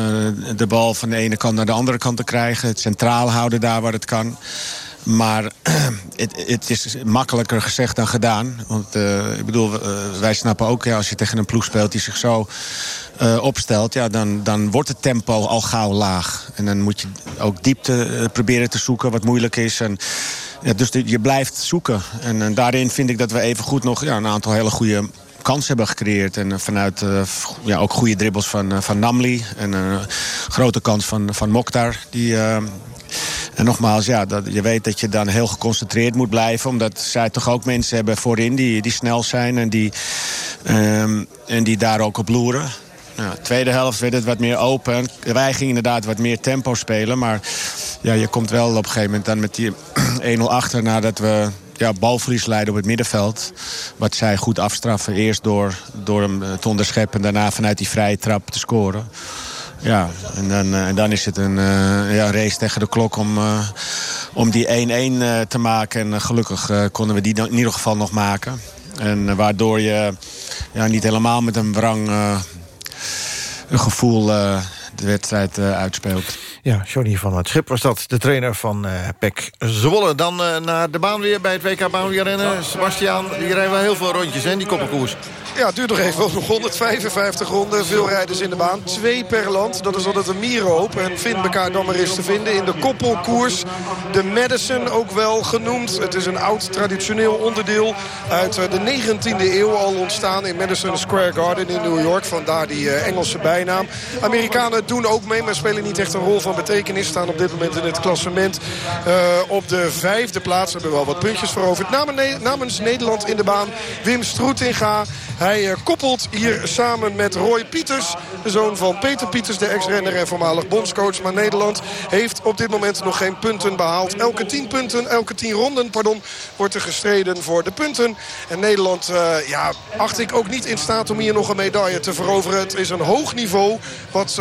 S19: de bal van de ene kant naar de andere kant te krijgen. Het centraal houden daar waar het kan. Maar (clears throat) het, is makkelijker gezegd dan gedaan. Want uh, ik bedoel, uh, wij snappen ook... Als je tegen een ploeg speelt die zich zo uh, opstelt... Ja, dan, dan wordt het tempo al gauw laag. En dan moet je ook diepte proberen te zoeken, wat moeilijk is. En, ja, dus je blijft zoeken. En, daarin vind ik dat we even goed nog ja, een aantal hele goede kans hebben gecreëerd. En vanuit ja, ook goede dribbles van, van Namli. En een grote kans van, van Mokhtar. Die, en nogmaals, ja, dat, je weet dat je dan heel geconcentreerd moet blijven. Omdat zij toch ook mensen hebben voorin die, die snel zijn. En die, um, en die daar ook op loeren. Nou, tweede helft werd het wat meer open. Wij gingen inderdaad wat meer tempo spelen. Maar ja, je komt wel op een gegeven moment dan met die (clears throat) 1-0 achter... nadat we ja, balverlies leiden op het middenveld. Wat zij goed afstraffen. Eerst door, door hem te onderscheppen en daarna vanuit die vrije trap te scoren. Ja, en dan, uh, en dan is het een uh, ja, race tegen de klok om, uh, om die 1-1 te maken. En gelukkig konden we die in ieder geval nog maken. En waardoor je ja, niet helemaal met een wrang een gevoel de wedstrijd uitspeelt.
S2: Ja, Johnny van het Schip was dat, de trainer van uh, PEC Zwolle. Dan uh, naar de baan weer bij het WK baanwielrennen. Sebastiaan, die rijden wel heel veel rondjes, hè, die koppenkoers.
S14: Ja, het duurt nog even. Nog 155 ronden. Veel rijders in de baan. Twee per land. Dat is altijd een mierenhoop. En vind elkaar dan maar eens te vinden in de koppelkoers. De Madison ook wel genoemd. Het is een oud traditioneel onderdeel uit de 19e eeuw al ontstaan in Madison Square Garden in New York. Vandaar die Engelse bijnaam. Amerikanen doen ook mee, maar spelen niet echt een rol van betekenis. Staan op dit moment in het klassement uh, op de vijfde plaats. Hebben wel wat puntjes veroverd. Namens, Nederland in de baan Wim Stroetinga. Hij uh, koppelt hier samen met Roy Pieters. De zoon van Peter Pieters, de ex-renner en voormalig bondscoach. Maar Nederland heeft op dit moment nog geen punten behaald. Elke tien punten, elke tien ronden, pardon, wordt er gestreden voor de punten. En Nederland, uh, ja, acht ik ook niet in staat om hier nog een medaille te veroveren. Het is een hoog niveau wat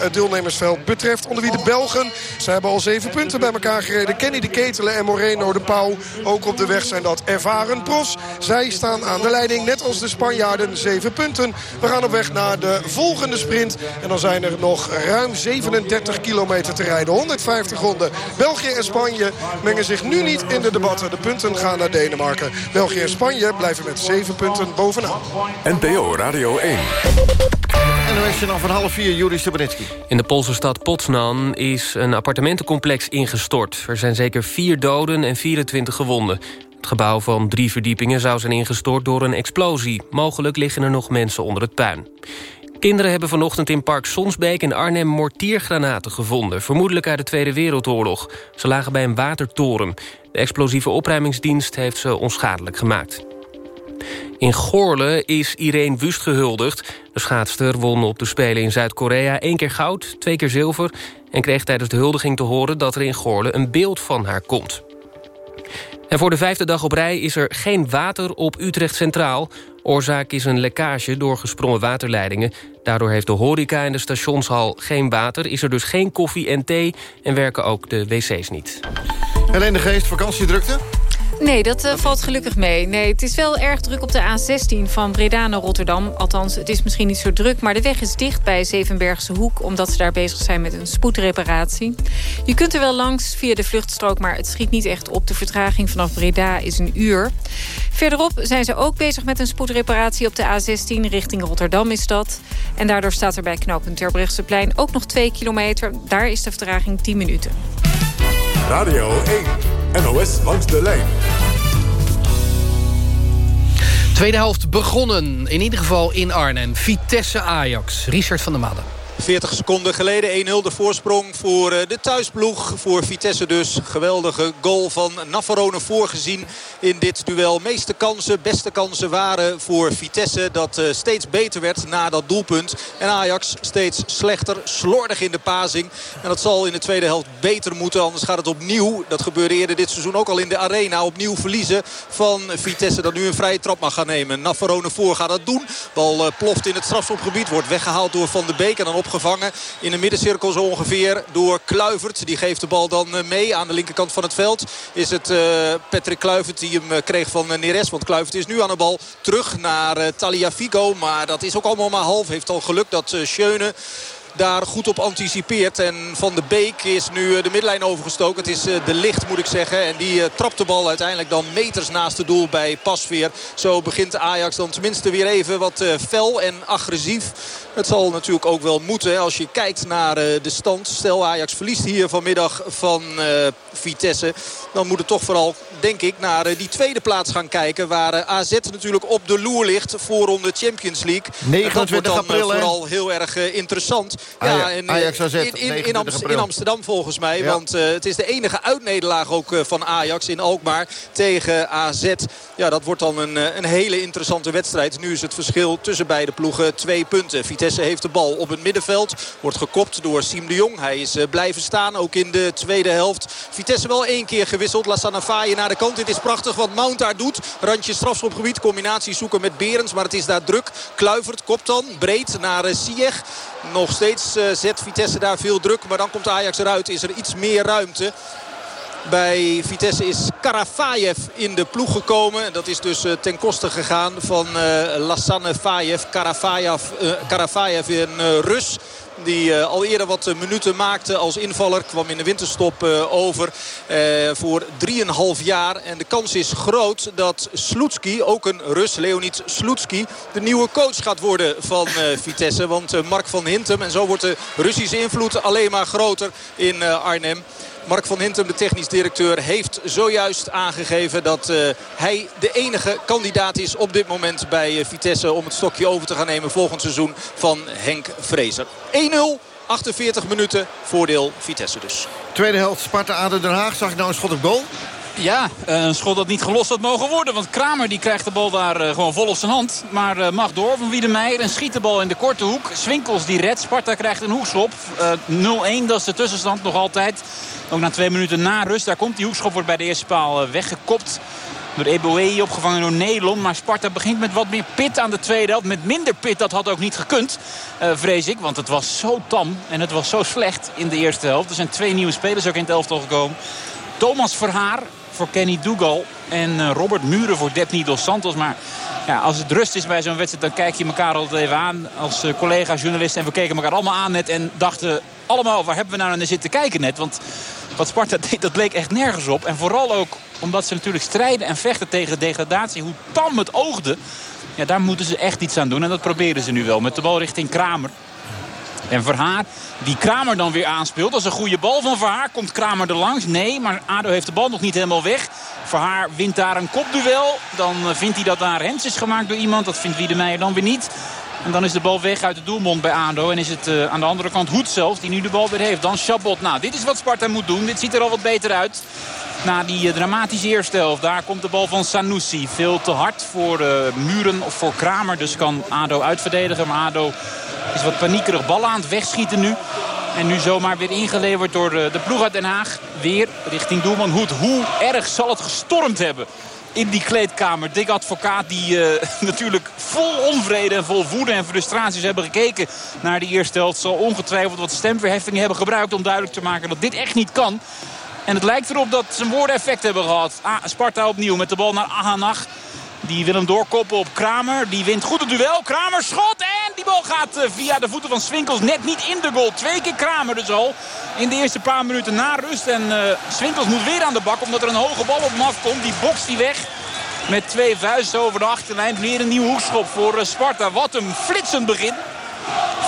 S14: het deelnemersveld betreft. Betreft. Onder wie de Belgen. Ze hebben al zeven punten bij elkaar gereden. Kenny de Ketelen en Moreno de Pauw. Ook op de weg zijn dat ervaren profs. Zij staan aan de leiding, net als de Spanjaarden, zeven punten. We gaan op weg naar de volgende sprint. En dan zijn er nog ruim 37 kilometer te rijden. 150 ronden. België en Spanje mengen zich nu niet in de debatten. De punten gaan naar Denemarken. België en Spanje blijven met zeven punten bovenaan.
S20: NPO Radio 1.
S2: En dan is je dan van half vier, Juri Stubenitski.
S3: In de Poolse stad Is een appartementencomplex ingestort. Er zijn zeker vier doden en 24 gewonden. Het gebouw van drie verdiepingen zou zijn ingestort door een explosie. Mogelijk liggen er nog mensen onder het puin. Kinderen hebben vanochtend in Park Sonsbeek in Arnhem mortiergranaten gevonden. Vermoedelijk uit de Tweede Wereldoorlog. Ze lagen bij een watertoren. De explosieve opruimingsdienst heeft ze onschadelijk gemaakt. In Goorle is Irene Wust gehuldigd. De schaatster won op de Spelen in Zuid-Korea één keer goud, twee keer zilver... en kreeg tijdens de huldiging te horen dat er in Goorle een beeld van haar komt. En voor de vijfde dag op rij is er geen water op Utrecht Centraal. Oorzaak is een lekkage door gesprongen waterleidingen. Daardoor heeft de horeca in de stationshal geen water... is er dus geen koffie en thee en werken ook de wc's niet.
S2: Helene de Geest, vakantiedrukte?
S4: Nee, dat eh, valt gelukkig mee. Nee, het is wel erg druk op de A16 van Breda naar Rotterdam. Althans, het is misschien niet zo druk, maar de weg is dicht bij Zevenbergse Hoek... omdat ze daar bezig zijn met een spoedreparatie. Je kunt er wel langs via de vluchtstrook, maar het schiet niet echt op. De vertraging vanaf Breda is een uur. Verderop zijn ze ook bezig met een spoedreparatie op de A16... richting Rotterdam is dat. En daardoor staat er bij knooppunt Terbrechtseplein ook nog 2 kilometer. Daar is de vertraging 10 minuten.
S20: Radio 1. NOS langs de lijn.
S12: Tweede helft begonnen, in ieder geval in Arnhem. Vitesse Ajax, Richard van der Madden.
S11: 40 seconden geleden 1-0 de voorsprong voor eh, de thuisploeg. Voor Vitesse dus. Geweldige goal van Navarone voorgezien in dit duel. Meeste kansen, beste kansen waren voor Vitesse. Dat eh, steeds beter werd na dat doelpunt. En Ajax steeds slechter, slordig in de pazing. En dat zal in de tweede helft beter moeten. Anders gaat het opnieuw, dat gebeurde eerder dit seizoen ook al in de arena. Opnieuw verliezen van Vitesse dat nu een vrije trap mag gaan nemen. Navarone voor gaat dat doen. Bal eh, ploft in het strafschopgebied. Wordt weggehaald door Van de Beek. En dan in de middencirkel zo ongeveer door Kluivert. Die geeft de bal dan eh, mee aan de linkerkant van het veld. Is het uh, Patrick Kluivert die hem uh, kreeg van Neres. Want Kluivert is nu aan de bal terug naar uh, Taliafico. Maar dat is ook allemaal maar half. Heeft al geluk dat Schöne daar goed op anticipeert. En Van de Beek is nu de middenlijn overgestoken. Het is de licht moet ik zeggen. En die trapt de bal uiteindelijk dan meters naast het doel bij Pasveer. Zo begint Ajax dan tenminste weer even wat fel en agressief. Het zal natuurlijk ook wel moeten als je kijkt naar de stand. Stel Ajax verliest hier vanmiddag van Vitesse. Dan moet het toch vooral, denk ik, naar die tweede plaats gaan kijken. Waar AZ natuurlijk op de loer ligt voor de Champions League.
S2: 29
S11: dat wordt dan
S2: april,
S11: vooral heel erg interessant.
S2: Ja,
S11: en,
S2: Ajax AZ,
S11: in, in, in, Amst in, Amsterdam volgens mij.
S2: Ja.
S11: Want het is de enige uitnederlaag ook van Ajax in Alkmaar tegen AZ. Ja, dat wordt dan een, een hele interessante wedstrijd. Nu is het verschil tussen beide ploegen twee punten. Vitesse heeft de bal op het middenveld. Wordt gekopt door Siem de Jong. Hij is uh, blijven staan, ook in de tweede helft. Vitesse wel één keer gewisseld. Lassana Faye naar de kant. Dit is prachtig wat Mount daar doet. Randje strafschopgebied. Combinatie zoeken met Berens. Maar het is daar druk. Kluivert kopt dan. Breed naar uh, Sieg. Nog steeds uh, zet Vitesse daar veel druk. Maar dan komt Ajax eruit. Is er iets meer ruimte. Bij Vitesse is Karafayev in de ploeg gekomen. Dat is dus uh, ten koste gegaan van uh, Lassane Fayev. Karafayev, uh, Karafayev een Rus. Die al eerder wat minuten maakte als invaller. Kwam in de winterstop over voor 3,5 jaar. En de kans is groot dat Slutski, ook een Rus, Leonid Slutski... de nieuwe coach gaat worden van Vitesse. Want Mark van Hintem, en zo wordt de Russische invloed alleen maar groter in Arnhem... Mark van Hintem, de technisch directeur, heeft zojuist aangegeven dat uh, hij de enige kandidaat is op dit moment bij uh, Vitesse... om het stokje over te gaan nemen volgend seizoen van Henk Vrezer. 1-0. 48 minuten, voordeel Vitesse dus.
S2: Tweede helft Sparta-Aden Den Haag. Zag ik nou een schot op goal?
S13: Ja, een schot dat niet gelost had mogen worden. Want Kramer die krijgt de bal daar uh, gewoon vol op zijn hand. Maar uh, mag door van Wiedemeijer en schiet de bal in de korte hoek. Swinkels die redt. Sparta krijgt een hoekschop. Uh, 0-1, dat is de tussenstand nog altijd. Ook na twee minuten na rust. Daar komt die hoekschop, wordt bij de eerste paal weggekopt. Door Eboe opgevangen door Nelon. Maar Sparta begint met wat meer pit aan de tweede helft. Met minder pit, dat had ook niet gekund, eh, vrees ik. Want het was zo tam en het was zo slecht in de eerste helft. Er zijn twee nieuwe spelers ook in het elftal gekomen. Thomas Verhaar voor Kenny Dougal. En eh, Robert Muren voor Depni Dos Santos. Maar ja, als het rust is bij zo'n wedstrijd, dan kijk je elkaar altijd even aan. Als eh, collega journalist. En we keken elkaar allemaal aan net. En dachten allemaal, waar hebben we nou naar zitten kijken net? Want wat Sparta (laughs) deed, dat leek echt nergens op. En vooral ook omdat ze natuurlijk strijden en vechten tegen degradatie. Hoe tam het oogde. Ja, daar moeten ze echt iets aan doen. En dat proberen ze nu wel. Met de bal richting Kramer. En Verhaar, die Kramer dan weer aanspeelt. Dat is een goede bal van Verhaar. Komt Kramer er langs? Nee, maar ADO heeft de bal nog niet helemaal weg. Verhaar wint daar een kopduel. Dan eh, vindt hij dat daar Rens is gemaakt door iemand. Dat vindt Wiedemeijer dan weer niet. En dan is de bal weg uit de doelmond bij ADO. En is het uh, aan de andere kant Hoed zelfs die nu de bal weer heeft. Dan Chabot. Nou, dit is wat Sparta moet doen. Dit ziet er al wat beter uit. Na die uh, dramatische eerste helft. Daar komt de bal van Sanusi. Veel te hard voor uh, Muren of voor Kramer. Dus kan ADO uitverdedigen. Maar ADO is wat paniekerig ballen aan het wegschieten nu. En nu zomaar weer ingeleverd door de, de ploeg uit Den Haag. Weer richting doelman. Hoe erg zal het gestormd hebben in die kleedkamer. Dick Advocaat die (laughs) natuurlijk vol onvrede en vol woede en frustraties hebben gekeken naar die eerste helft. Zal ongetwijfeld wat stemverheffingen hebben gebruikt om duidelijk te maken dat dit echt niet kan. En het lijkt erop dat zijn woorden effect hebben gehad. Ah, Sparta opnieuw met de bal naar Ahanach. Die wil hem doorkoppen op Kramer. Die wint goed het duel. Kramer schot en die bal gaat uh, via de voeten van Swinkels net niet in de goal. Twee keer Kramer dus al in de eerste paar minuten na rust. En uh, Swinkels moet weer aan de bak omdat er een hoge bal op hem afkomt. Die bokst die weg met twee vuisten over de achterlijn. Weer een nieuw hoekschop voor uh, Sparta. Wat een flitsend begin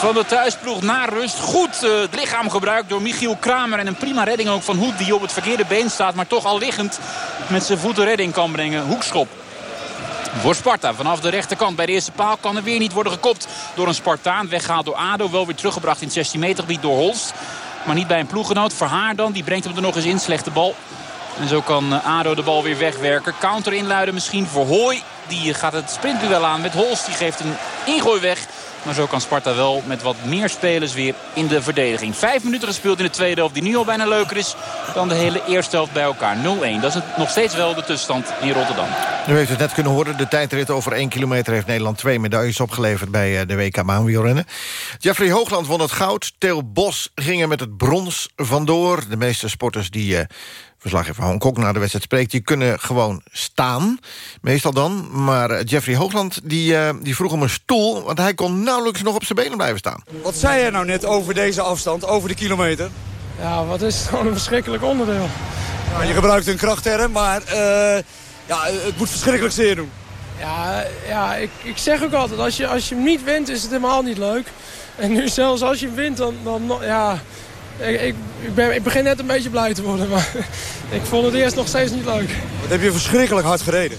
S13: van de thuisploeg na rust. Goed uh, het lichaam gebruikt door Michiel Kramer. En een prima redding ook van Hoed die op het verkeerde been staat. Maar toch al liggend met zijn voeten redding kan brengen. Hoekschop voor Sparta. Vanaf de rechterkant bij de eerste paal kan er weer niet worden gekopt door een Spartaan. Weggehaald door ADO. Wel weer teruggebracht in het 16 meter gebied door Holst. Maar niet bij een ploeggenoot. Verhaar dan. Die brengt hem er nog eens in. Slechte bal. En zo kan ADO de bal weer wegwerken. Counter inluiden misschien voor Hooi. Die gaat het sprintduel aan met Holst. Die geeft een ingooi weg. Maar zo kan Sparta wel met wat meer spelers weer in de verdediging. Vijf minuten gespeeld in de tweede helft die nu al bijna leuker is dan de hele eerste helft bij elkaar. 0-1. Dat is nog steeds wel de tussenstand in Rotterdam.
S2: U heeft het net kunnen horen. De tijdrit over 1 kilometer heeft Nederland twee medailles opgeleverd bij de WK baanwielrennen. Jeffrey Hoogland won het goud. Theo Bos ging er met het brons vandoor. De meeste sporters die... Verslaggever Hongkong na de wedstrijd spreekt... die kunnen gewoon staan, meestal dan. Maar Jeffrey Hoogland die, uh, die vroeg om een stoel... want hij kon nauwelijks nog op zijn benen blijven staan.
S21: Wat zei jij nou net over deze afstand, over de kilometer?
S22: Ja, wat is het gewoon een verschrikkelijk onderdeel.
S21: Ja, je gebruikt een krachtterm, maar uh, ja, het moet verschrikkelijk zeer doen.
S22: Ja, ja ik, ik zeg ook altijd, als je, als je hem niet wint is het helemaal niet leuk. En nu zelfs als je hem wint, dan, dan ja... Ik, ik, ik, ben, ik begin net een beetje blij te worden, maar (laughs) ik vond het eerst nog steeds niet leuk.
S21: Wat heb je verschrikkelijk hard gereden?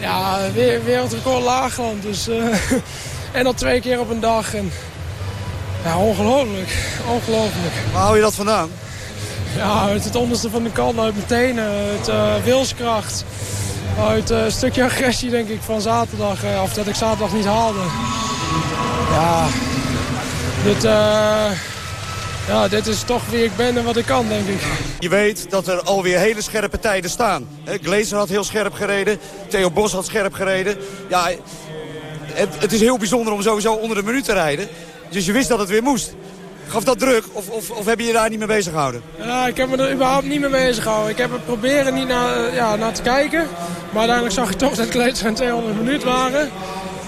S22: Ja, weer, wereldrecord laagland. Dus, uh, (laughs) en dat twee keer op een dag. En, ja, ongelooflijk. Ongelooflijk.
S21: Waar hou je dat vandaan?
S22: Ja, uit het onderste van de kant, uit mijn tenen, uit uh, wilskracht. Uit uh, een stukje agressie, denk ik, van zaterdag. of dat ik zaterdag niet haalde. Ja, dit... Ja, dit is toch wie ik ben en wat ik kan, denk ik.
S21: Je weet dat er alweer hele scherpe tijden staan. Glazer had heel scherp gereden. Theo Bos had scherp gereden. Ja, het, het, is heel bijzonder om sowieso onder de minuut te rijden. Dus je wist dat het weer moest. Gaf dat druk of, of, of heb je je daar niet mee bezig gehouden?
S22: Ja, ik heb me er überhaupt niet mee bezig gehouden. Ik heb het proberen niet naar, ja, naar te kijken. Maar uiteindelijk zag ik toch dat Glazer en 200 minuten waren.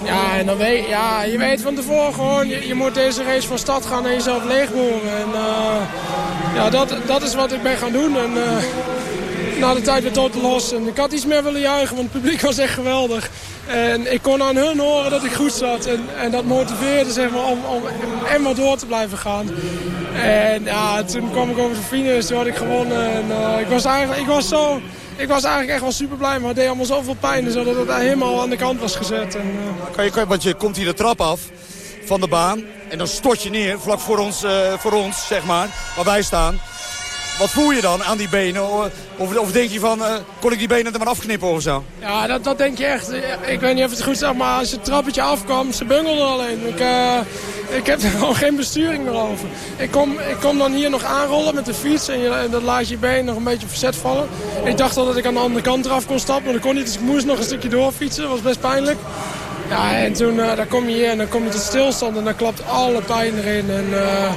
S22: Ja, en dan weet, ja, je weet van tevoren gewoon, je, je moet deze race van stad gaan en jezelf leegboren. En uh, ja, dat, dat is wat ik ben gaan doen. En uh, na de tijd werd het los. En ik had iets meer willen juichen, want het publiek was echt geweldig. En ik kon aan hun horen dat ik goed zat. En, en dat motiveerde zeg maar, om, om en maar door te blijven gaan. En ja, toen kwam ik over de finish, toen had ik gewonnen. En uh, ik was eigenlijk, ik was zo... Ik was eigenlijk echt wel super blij, maar het deed allemaal zoveel pijn. Zodat het helemaal aan de kant was gezet. En, uh...
S21: kan je, kan want je komt hier de trap af van de baan. En dan stort je neer, vlak voor ons, uh, voor ons zeg maar, waar wij staan. Wat voel je dan aan die benen? Of, of denk je van, uh, kon ik die benen er maar afknippen of zo?
S22: Ja, dat, dat denk je echt. Ik weet niet of het goed staat, maar als het trappetje afkwam, ze bungelde alleen. Ik, ik heb er (laughs) gewoon geen besturing meer over. Ik kom, ik kom dan hier nog aanrollen met de fiets en, je, dan laat je been nog een beetje verzet vallen. Ik dacht al dat ik aan de andere kant eraf kon stappen, maar dat kon niet. Dus ik moest nog een stukje doorfietsen, dat was best pijnlijk. Ja, en toen eh, dan kom je hier en dan kom je tot stilstand en dan klapt alle pijn erin. En, eh,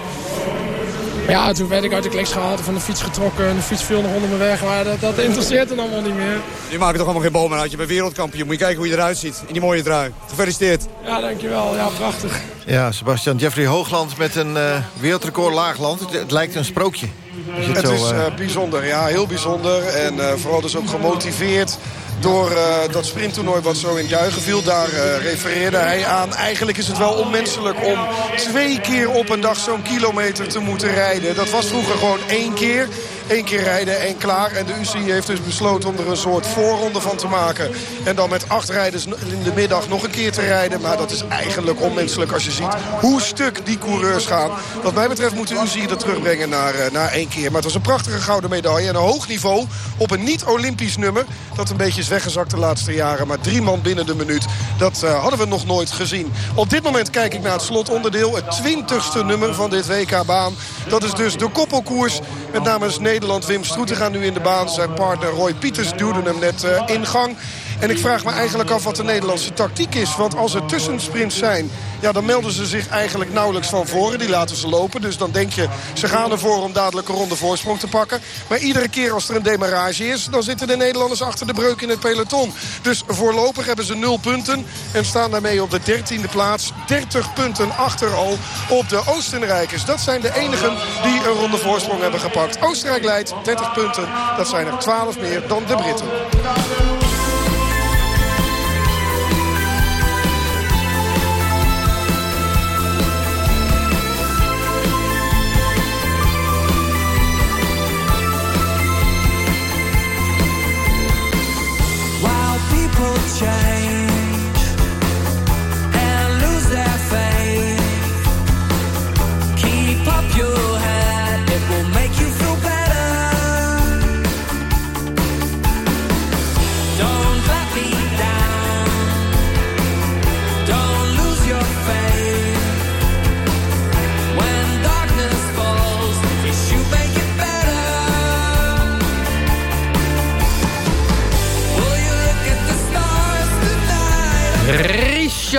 S22: ja, toen werd ik uit de kliks gehaald, van de fiets getrokken en de fiets viel nog onder me weg. Maar dat, dat interesseert dan allemaal niet meer.
S21: Nu maak ik toch allemaal geen bal meer uit. Je bent wereldkampioen. Moet je kijken hoe je eruit ziet. In die mooie trui. Gefeliciteerd.
S22: Ja, dankjewel. Ja, prachtig.
S2: Ja, Sebastian Jeffrey Hoogland met een eh, wereldrecord laagland. Het, het lijkt een sprookje. Je
S14: Het
S2: zo,
S14: is
S2: eh,
S14: eh, bijzonder, ja, heel bijzonder. En eh, vooral dus ook gemotiveerd door eh, dat sprinttoernooi wat zo in juichen viel. Daar eh, refereerde hij aan. Eigenlijk is het wel onmenselijk om twee keer op een dag zo'n kilometer te moeten rijden. Dat was vroeger gewoon één keer. Eén keer rijden en klaar. En de UCI heeft dus besloten om er een soort voorronde van te maken. En dan met acht rijders in de middag nog een keer te rijden. Maar dat is eigenlijk onmenselijk als je ziet hoe stuk die coureurs gaan. Wat mij betreft moet de UCI dat terugbrengen naar, eh, naar één keer. Maar het was een prachtige gouden medaille. En een hoog niveau op een niet-Olympisch nummer. Dat een beetje is weggezakt de laatste jaren. Maar drie man binnen de minuut. Dat eh, hadden we nog nooit gezien. Op dit moment kijk ik naar het slotonderdeel. Het twintigste nummer van dit WK-baan. Dat is dus de koppelkoers. Met namens Nederland. Wim Stroeten gaan nu in de baan. Zijn partner Roy Pieters duwde hem net eh, in gang. En ik vraag me eigenlijk af wat de Nederlandse tactiek is. Want als er tussensprints zijn, ja, dan melden ze zich eigenlijk nauwelijks van voren. Die laten ze lopen. Dus dan denk je, ze gaan ervoor om dadelijk een ronde voorsprong te pakken. Maar iedere keer als er een demarrage is, dan zitten de Nederlanders achter de breuk in het peloton. Dus voorlopig hebben ze nul punten en staan daarmee op de dertiende plaats. 30 punten achter al op de Oostenrijkers. Dat zijn de enigen die een ronde voorsprong hebben gepakt. Oostenrijk leidt 30 punten. Dat zijn er 12 meer dan de Britten.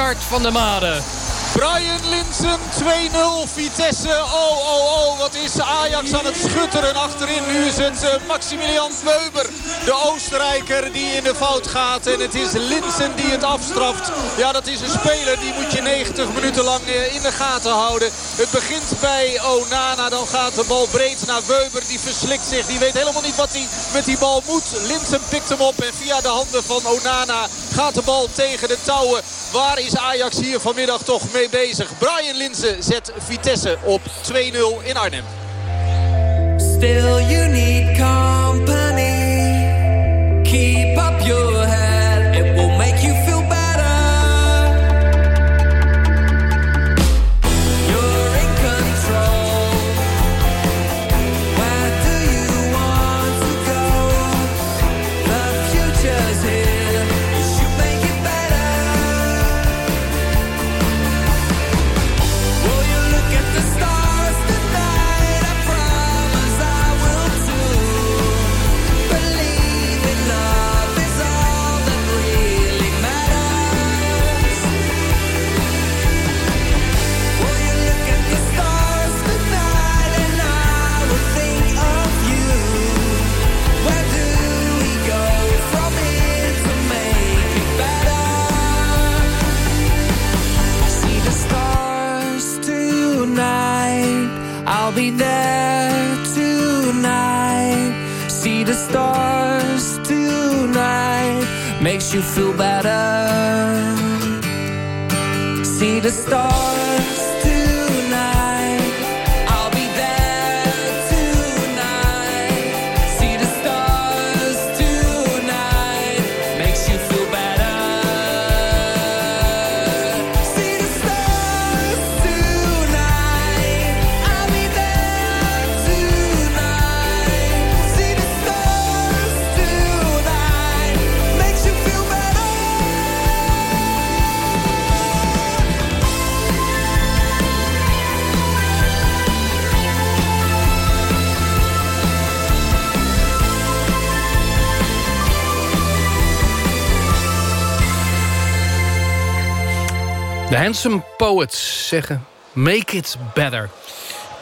S3: Van der Made.
S11: Brian Linsen 2-0 Vitesse. Oh, oh, oh, wat is Ajax aan het schutteren achterin. Nu is het eh, Maximilian Weuber, de Oostenrijker, die in de fout gaat. En het is Linsen die het afstraft. Ja, dat is een speler, die moet je 90 minuten lang eh, in de gaten houden. Het begint bij Onana, dan gaat de bal breed naar Weuber. Die verslikt zich, die weet helemaal niet wat hij met die bal moet. Linsen pikt hem op en via de handen van Onana gaat de bal tegen de touwen. Waar is Ajax hier vanmiddag toch mee bezig? Brian Linsen zet Vitesse op 2-0 in Arnhem.
S10: Still you need company. Keep up You feel better. See the stars
S12: De Handsome Poets zeggen... Make it better.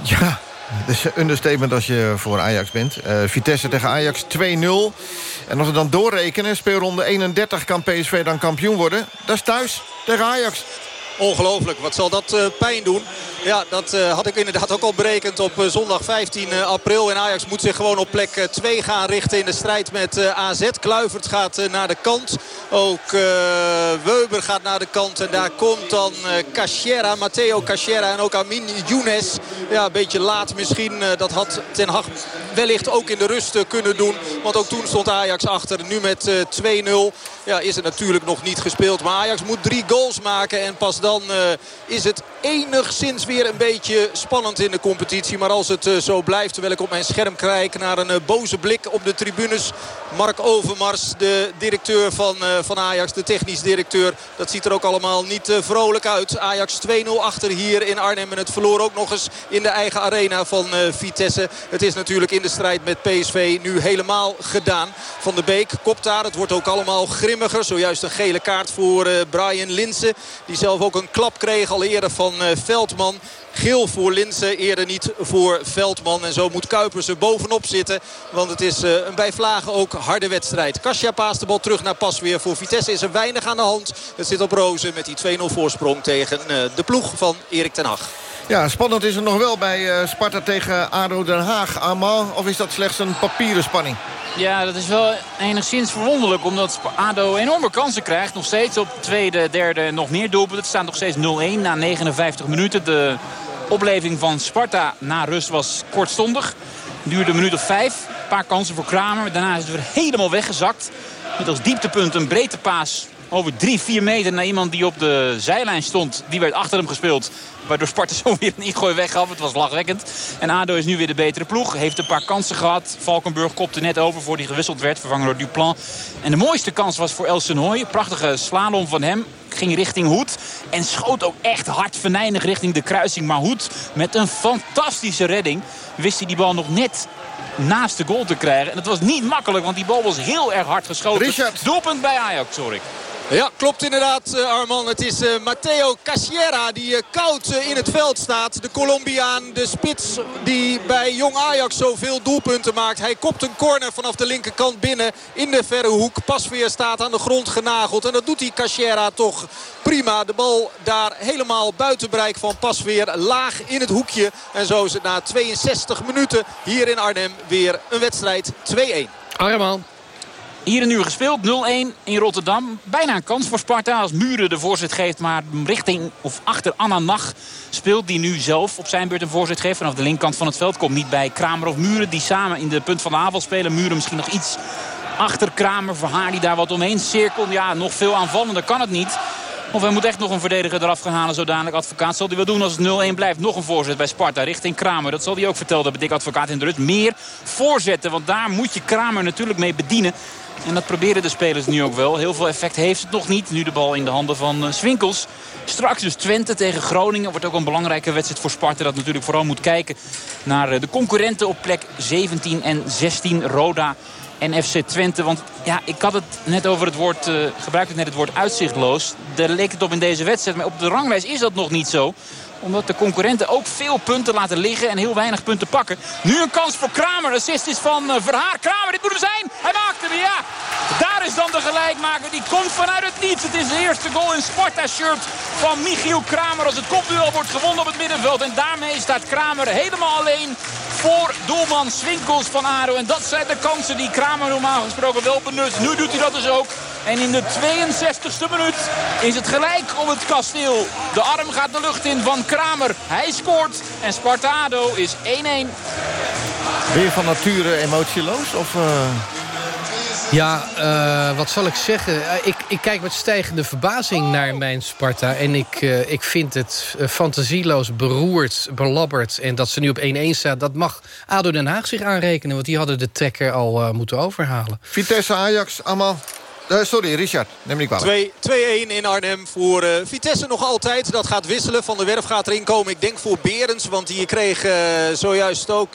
S2: Ja, dat is een understatement als je voor Ajax bent. Eh, Vitesse tegen Ajax 2-0. En als we dan doorrekenen, speelronde 31... kan PSV dan kampioen worden. Dat is thuis tegen Ajax.
S11: Ongelooflijk, wat zal dat eh, pijn doen? Ja, dat eh, had ik inderdaad ook al berekend op eh, zondag 15 eh, april. En Ajax moet zich gewoon op plek 2 gaan richten in de strijd met AZ. Kluivert gaat naar de kant. Ook Weber gaat naar de kant. En daar komt dan Cachera, Matteo Cachera en ook Amin Younes. Ja, een beetje laat misschien. Dat had Ten Hag wellicht ook in de rust kunnen doen. Want ook toen stond Ajax achter. Nu met eh, 2-0 ja, is het natuurlijk nog niet gespeeld. Maar Ajax moet drie goals maken. En pas dan eh, is het enigszins weer een beetje spannend in de competitie. Maar als het eh, zo blijft, terwijl ik op mijn scherm kijk naar een eh, boze blik op de tribunes. Mark Overmars, de directeur van, van Ajax, de technisch directeur. Dat ziet er ook allemaal niet vrolijk uit. Ajax 2-0 achter hier in Arnhem. En het verloor ook nog eens in de eigen arena van Vitesse. Het is natuurlijk in de strijd met PSV nu helemaal gedaan. Van de Beek kopt daar. Het wordt ook allemaal grimmiger. Zojuist een gele kaart voor eh, Brian Linsen. Die zelf ook een klap kreeg al eerder van eh, Veldman. Geel voor Linsen, eerder niet voor Veldman. En zo moet Kuipers er bovenop zitten. Want het is eh, een bij Vlagen ook harde wedstrijd. Kasia paast de bal terug naar Pasweer. Voor Vitesse is er weinig aan de hand. Het zit op Rozen met die 2-0 voorsprong tegen de ploeg van Erik ten Hag.
S2: Ja, spannend is het nog wel bij eh, Sparta tegen ADO Den Haag. Armand, of is dat slechts een papieren spanning?
S13: Ja, dat is wel enigszins verwonderlijk. Omdat ADO enorme kansen krijgt. Nog steeds op tweede, derde en nog meer doelpunten. Het staat nog steeds 0-1 na 59 minuten. De opleving van Sparta na rust was kortstondig. Duurde een minuut of vijf. Een paar kansen voor Kramer. Daarna is het weer helemaal weggezakt. Met als dieptepunt een breedtepaas over 3, 4 meter naar iemand die op de zijlijn stond. Die werd achter hem gespeeld. Waardoor Sparta (laughs) zo weer een ingooi weggaf. Het was lachwekkend. En ADO is nu weer de betere ploeg. Heeft een paar kansen gehad. Valkenburg kopte net over voor die gewisseld werd. Vervangen door Duplan. En de mooiste kans was voor El Senoy. Prachtige slalom van hem. Ging richting Hoed. En schoot ook echt hard venijnig richting de kruising. Maar Hoed met een fantastische redding. Wist hij die bal nog net naast de goal te krijgen. En dat was niet makkelijk. Want die bal was heel erg hard geschoten.
S2: Richard.
S13: Doelpunt bij Ajax, sorry.
S11: Ja, klopt inderdaad, eh, Arman. Het is eh, Matteo Casiera die eh, koud in het veld staat. De Colombiaan, de spits die bij Jong Ajax zoveel doelpunten maakt. Hij kopt een corner vanaf de linkerkant binnen in de verre hoek. Pasveer staat aan de grond genageld. En dat doet die Casiera toch prima. De bal daar helemaal buiten bereik van Pasveer. Laag in het hoekje. En zo is het na 62 minuten hier in Arnhem weer een wedstrijd 2-1.
S12: Arman.
S13: Hier een uur gespeeld, 0-1 in Rotterdam. Bijna een kans voor Sparta als Muren de voorzet geeft. Maar richting of achter Anna Nag speelt. Die nu zelf op zijn beurt een voorzet geeft. Vanaf de linkerkant van het veld komt niet bij Kramer of Muren. Die samen in de punt van de aanval spelen. Muren misschien nog iets achter Kramer. Voor haar die daar wat omheen cirkelt. Ja, nog veel aanvallender kan het niet. Of hij moet echt nog een verdediger eraf gaan halen. Zodanig advocaat zal hij wel doen als het 0-1 blijft. Nog een voorzet bij Sparta richting Kramer. Dat zal hij ook vertellen bij Dick Advocaat in de rust. Meer voorzetten, want daar moet je Kramer natuurlijk mee bedienen. En dat proberen de spelers nu ook wel. Heel veel effect heeft het nog niet. Nu de bal in de handen van eh, Swinkels. Straks dus Twente tegen Groningen. Wordt ook een belangrijke wedstrijd voor Sparta. Dat natuurlijk vooral moet kijken naar eh, de concurrenten op plek 17 en 16. Roda en FC Twente. Want ja, ik had het net over het woord, eh gebruikte net het woord uitzichtloos. Daar leek het op in deze wedstrijd. Maar op de ranglijst is dat nog niet zo omdat de concurrenten ook veel punten laten liggen en heel weinig punten pakken. Nu een kans voor Kramer. Assist is van eh, Verhaar. Kramer, dit moet hem zijn. Hij maakt hem, ja. Daar is dan de gelijkmaker. Die komt vanuit het niets. Het is de eerste goal in Sparta-shirt van Michiel Kramer. Als het kopduel wordt gewonnen op het middenveld. En daarmee staat Kramer helemaal alleen voor doelman Swinkels van Aro. En dat zijn de kansen die Kramer normaal gesproken wel benut. Nu doet hij dat dus ook. En in de 62e minuut is het gelijk op het kasteel. De arm gaat de lucht in van Kramer. Hij scoort en Spartado is 1-1.
S2: Ben je van nature emotieloos? Of, eh,
S12: Ja, eh, wat zal ik zeggen? Eh, ik, ik kijk met stijgende verbazing naar mijn Sparta. En ik, eh, ik vind het fantasieloos beroerd, belabberd. En dat ze nu op 1-1 staat, dat mag ADO Den Haag zich aanrekenen. Want die hadden de trekker al eh, moeten overhalen.
S2: Vitesse, Ajax, allemaal... Eh, sorry, Richard. Neem niet kwalijk.
S11: 2 2-1 in Arnhem voor eh, Vitesse nog altijd. Dat gaat wisselen. Van der Werf gaat erin komen. Ik denk voor Berens. Want die kreeg eh, zojuist ook...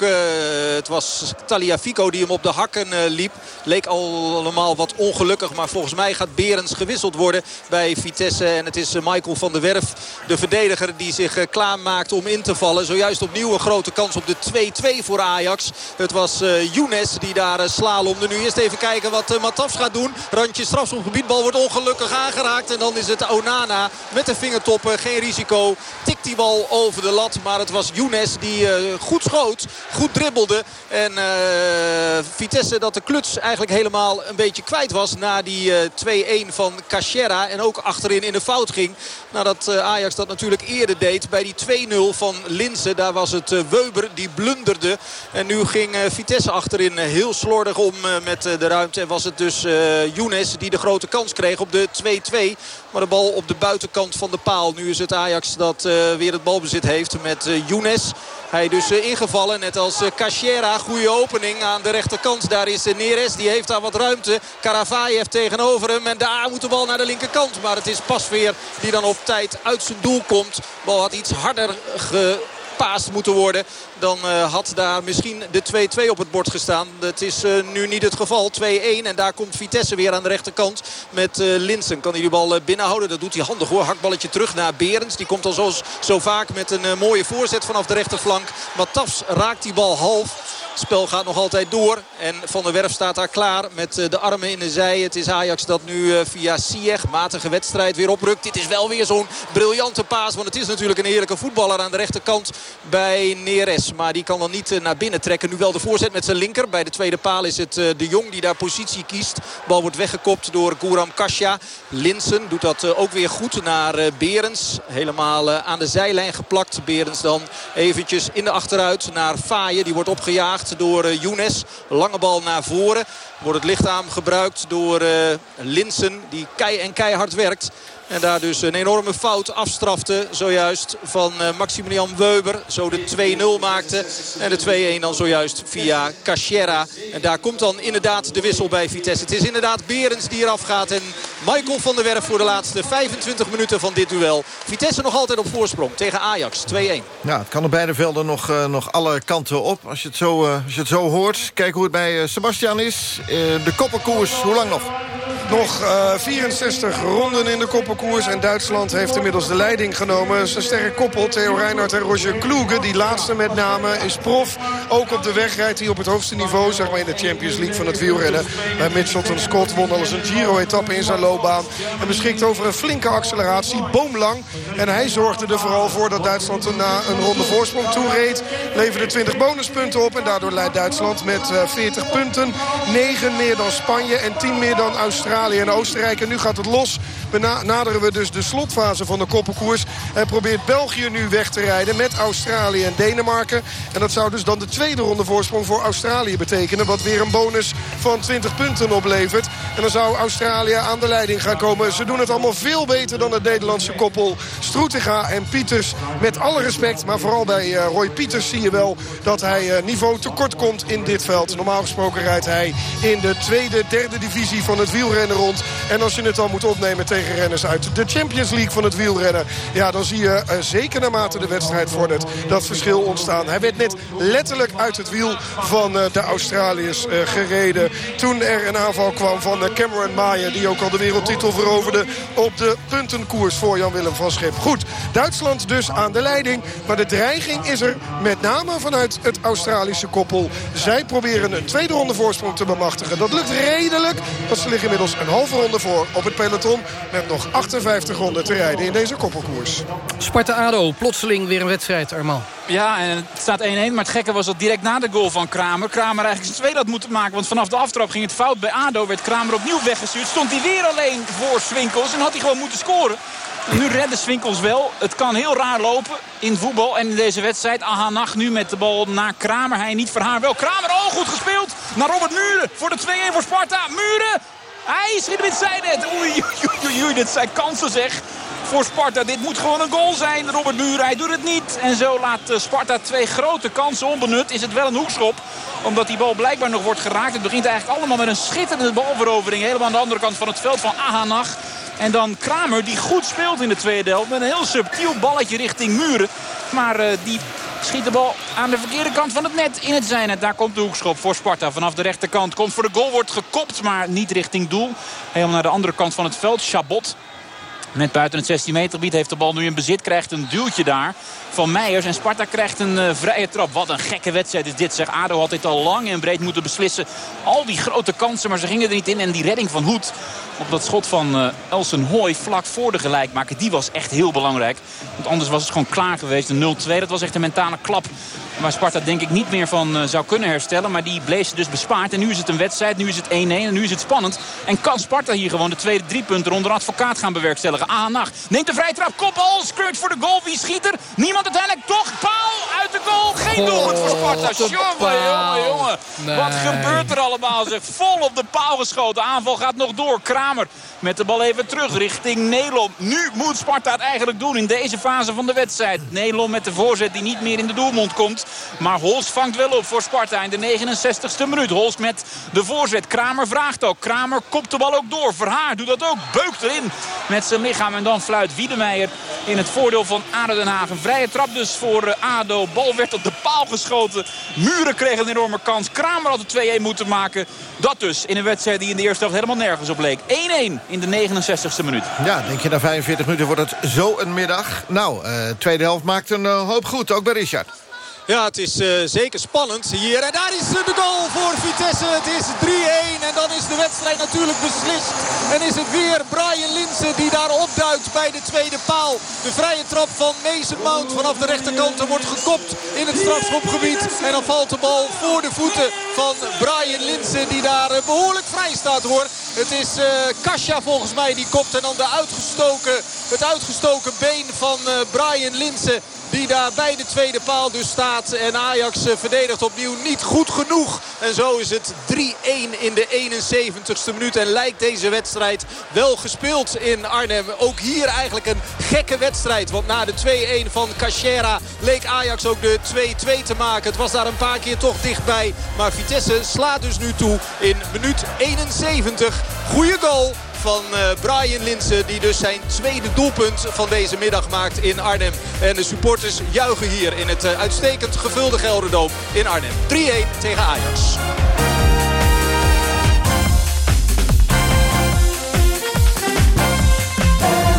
S11: het was Taliafico die hem op de hakken liep. Leek allemaal wat ongelukkig. Maar volgens mij gaat Berens gewisseld worden bij Vitesse. En het is Michael van der Werf, de verdediger... die zich klaarmaakt om in te vallen. Zojuist opnieuw een grote kans op de 2-2 voor Ajax. Het was Younes die daar slalomde. Nu eerst even kijken wat Matafs gaat doen. Randje strafschopgebied. Bal wordt ongelukkig aangeraakt. En dan is het Onana met de vingertoppen. Geen risico. Tikt die bal over de lat. Maar het was Younes die eh, goed schoot. Goed dribbelde. En eh, Vitesse dat de kluts eigenlijk helemaal een beetje kwijt was. Na die eh, 2-1 van Cachera. En ook achterin in de fout ging. Nadat eh, Ajax dat natuurlijk eerder deed. Bij die 2-0 van Linsen. Daar was het eh, Weber die blunderde. En nu ging eh, Vitesse achterin eh, heel slordig om eh, met eh, de ruimte. En was het dus eh Die de grote kans kreeg op de 2-2. Maar de bal op de buitenkant van de paal. Nu is het Ajax dat eh, weer het balbezit heeft met eh, Younes. Hij dus eh, ingevallen, net als eh, Cachera. Goede opening aan de rechterkant. Daar is Neres, die heeft daar wat ruimte. Karavayev tegenover hem. En daar moet de bal naar de linkerkant. Maar het is Pasveer die dan op tijd uit zijn doel komt. De bal had iets harder gepaast moeten worden. Dan eh, had daar misschien de 2-2 op het bord gestaan. Dat is eh, nu niet het geval. 2-1 en daar komt Vitesse weer aan de rechterkant met eh, Linsen. Kan hij de bal binnenhouden. Dat doet hij handig hoor. Hakballetje terug naar Berends. Die komt al zo, zo vaak met een mooie voorzet vanaf de rechterflank. Maar Tafs raakt die bal half. Het spel gaat nog altijd door. En Van der Werf staat daar klaar met eh, de armen in de zij. Het is Ajax dat nu eh, via Sieg, matige wedstrijd, weer oprukt. Dit is wel weer zo'n briljante paas. Want het is natuurlijk een heerlijke voetballer aan de rechterkant bij Neres. Maar die kan dan niet eh, naar binnen trekken. Nu wel de voorzet met zijn linker. Bij de tweede paal is het de Jong die daar positie kiest. Bal wordt weggekopt door Guram Kasia. Linsen doet dat ook weer goed naar Berens. Helemaal aan de zijlijn geplakt. Berens dan eventjes in de achteruit naar Faaien. Die wordt opgejaagd door eh, Younes. Lange bal naar voren. Wordt het lichaam gebruikt door eh, Linsen. Die kei en keihard werkt. En daar dus een enorme fout afstrafte zojuist van eh, Maximilian Weber. Zo de 2-0 maakte. En de 2-1 dan zojuist via Cachera. En daar komt dan inderdaad de wissel bij Vitesse. Het is inderdaad Berens die eraf gaat. En Michael van der Werf voor de laatste 25 minuten van dit duel. Vitesse nog altijd op voorsprong tegen Ajax 2-1.
S2: Ja, het kan op beide velden nog, eh, nog alle kanten op. Als je, het zo, eh, als je het zo hoort. Kijk hoe het bij Sebastian is. De koppenkoers, hoe lang nog?
S14: Nog eh, 64 ronden in de koppelkoers. En Duitsland heeft inmiddels de leiding genomen. Een sterke koppel. Theo Reinhardt en Roger Kloege. Die laatste met name is prof. Ook op de weg rijdt hij op het hoogste niveau. Zeg maar in de Champions League van het wielrennen. Bij Mitchelton Scott won al eens een Giro-etappe in zijn loopbaan. En beschikt over een flinke acceleratie. Boomlang. En hij zorgde er vooral voor dat Duitsland na een ronde voorsprong toereed. Leverde 20 bonuspunten op. En daardoor leidt Duitsland met eh, 40 punten. 9 meer dan Spanje en 10 meer dan Australië en Oostenrijk. En nu gaat het los. Benaderen we dus de slotfase van de koppenkoers. En probeert België nu weg te rijden met Australië en Denemarken. En dat zou dus dan de tweede ronde voorsprong voor Australië betekenen. Wat weer een bonus van 20 punten oplevert. En dan zou Australië aan de leiding gaan komen. Ze doen het allemaal veel beter dan het Nederlandse koppel. Stroetega en Pieters. Met alle respect, maar vooral bij eh, Roy Pieters zie je wel... dat hij eh, niveau tekort komt in dit veld. Normaal gesproken rijdt hij in de tweede, derde divisie van het wielrennen rond. En als je het dan moet opnemen tegen renners uit de Champions League van het wielrennen... ja, dan zie je eh, zeker naarmate de wedstrijd vordert dat verschil ontstaan. Hij werd net letterlijk uit het wiel van eh, de Australiërs eh, gereden. Toen er een aanval kwam van Cameron Mayer... die ook al de wereldtitel veroverde op de puntenkoers voor Jan-Willem van Schip. Goed, Duitsland dus aan de leiding. Maar de dreiging is er met name vanuit het Australische koppel. Zij proberen een tweede ronde voorsprong te bemachtigen. Dat lukt redelijk, want ze liggen inmiddels een halve ronde voor op het peloton... met nog 58 ronden te rijden in deze koppelkoers.
S12: Sparta-Ado, plotseling weer een wedstrijd, Arman.
S13: Ja, en het staat 1-1. Maar het gekke was dat direct na de goal van Kramer... Kramer eigenlijk zijn tweede had moeten maken. Want vanaf de aftrap ging het fout bij ADO. Werd Kramer opnieuw weggestuurd. Stond hij weer alleen voor Swinkels. En had hij gewoon moeten scoren. En nu redden Swinkels wel. Het kan heel raar lopen in voetbal en in deze wedstrijd. Ahanach nu met de bal naar Kramer. Hij niet voor haar wel. Kramer, oh goed gespeeld. Naar Robert Muren voor de 2-1 voor Sparta. Muren, hij schiet hem in het zijnet. Oei, oei, oei, dit zijn kansen zeg voor Sparta. Dit moet gewoon een goal zijn. Robert Muur, hij doet het niet. En zo laat eh, Sparta twee grote kansen onbenut. Is het wel een hoekschop. Omdat die bal blijkbaar nog wordt geraakt. Het begint eigenlijk allemaal met een schitterende balverovering. Helemaal aan de andere kant van het veld van Ahanach. En dan Kramer die goed speelt in de tweede helft. Met een heel subtiel balletje richting Muren. Maar eh, die schiet de bal aan de verkeerde kant van het net in het zijnet. Daar komt de hoekschop voor Sparta. Vanaf de rechterkant komt voor de goal. Wordt gekopt, maar niet richting doel. Helemaal naar de andere kant van het veld. Chabot Net buiten het 16 meter gebied heeft de bal nu in bezit. Krijgt een duwtje daar van Meijers. En Sparta krijgt een eh, vrije trap. Wat een gekke wedstrijd is dit. Zeg, ADO had dit al lang en breed moeten beslissen. Al die grote kansen, maar ze gingen er niet in. En die redding van Hoed op dat schot van eh, Elsen Hooi vlak voor de gelijkmaker. Die was echt heel belangrijk. Want anders was het gewoon klaar geweest. De 0-2, dat was echt een mentale klap. Waar Sparta denk ik niet meer van eh, zou kunnen herstellen. Maar die bleef ze dus bespaard. En nu is het een wedstrijd. Nu is het 1-1 en nu is het spannend. En kan Sparta hier gewoon de tweede drie punten onder advocaat gaan bewerkstelligen. Aanach neemt de vrije trap. Kopbal. Scrimmage voor de goal. Wie schiet er? Niemand uiteindelijk. Toch paal uit de goal. Geen doelpunt voor Sparta. Jongen, jongen, jongen.
S10: Nee.
S13: Wat gebeurt er allemaal? Zeg, vol op de paal geschoten. Aanval gaat nog door. Kramer met de bal even terug richting Nelom. Nu moet Sparta het eigenlijk doen in deze fase van de wedstrijd. Nelom met de voorzet die niet meer in de doelmond komt. Maar Hols vangt wel op voor Sparta in de 69ste minuut. Hols met de voorzet. Kramer vraagt ook. Kramer kopt de bal ook door. Verhaar doet dat ook. Beukt erin met zijn lichaam. En dan fluit Wiedemeijer in het voordeel van ADO Den Haag. Een vrije trap dus voor eh, ADO. Bal werd op de paal geschoten. Muren kreeg een enorme kans. Kramer had de 2-1 moeten maken. Dat dus in een wedstrijd die in de eerste helft helemaal nergens op leek. 1-1 in de 69ste minuut.
S2: Ja, denk je na 45 minuten wordt het zo een middag. Nou, eh tweede helft maakt een eh, hoop goed, ook bij Richard.
S11: Ja, het is eh, zeker spannend hier. En daar is de goal voor Vitesse. Het is 3-1 en dan is de wedstrijd natuurlijk beslist. En is het weer Brian Linsen die daar opduikt bij de tweede paal. De vrije trap van Mason Mount vanaf de rechterkant. Er wordt gekopt in het strafschopgebied. En dan valt de bal voor de voeten van Brian Linsen die daar eh, behoorlijk vrij staat hoor. Het is eh Kasia volgens mij die kopt en dan de uitgestoken, het uitgestoken been van eh, Brian Linsen. Die daar bij de tweede paal dus staat. En Ajax eh, verdedigt opnieuw niet goed genoeg. En zo is het 3-1 in de 71ste minuut. En lijkt deze wedstrijd wel gespeeld in Arnhem. Ook hier eigenlijk een gekke wedstrijd. Want na de 2-1 van Cachera leek Ajax ook de 2-2 te maken. Het was daar een paar keer toch dichtbij. Maar Vitesse slaat dus nu toe in minuut 71. Goeie goal van eh, Brian Linsen. Die dus zijn tweede doelpunt van deze middag maakt in Arnhem. En de supporters juichen hier in het eh, uitstekend gevulde Gelderdoom in Arnhem. 3-1 tegen Ajax.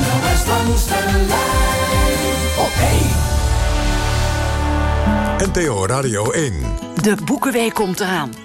S10: NOS langs de lijn op 1.
S20: NPO Radio 1.
S23: De Boekenweek komt eraan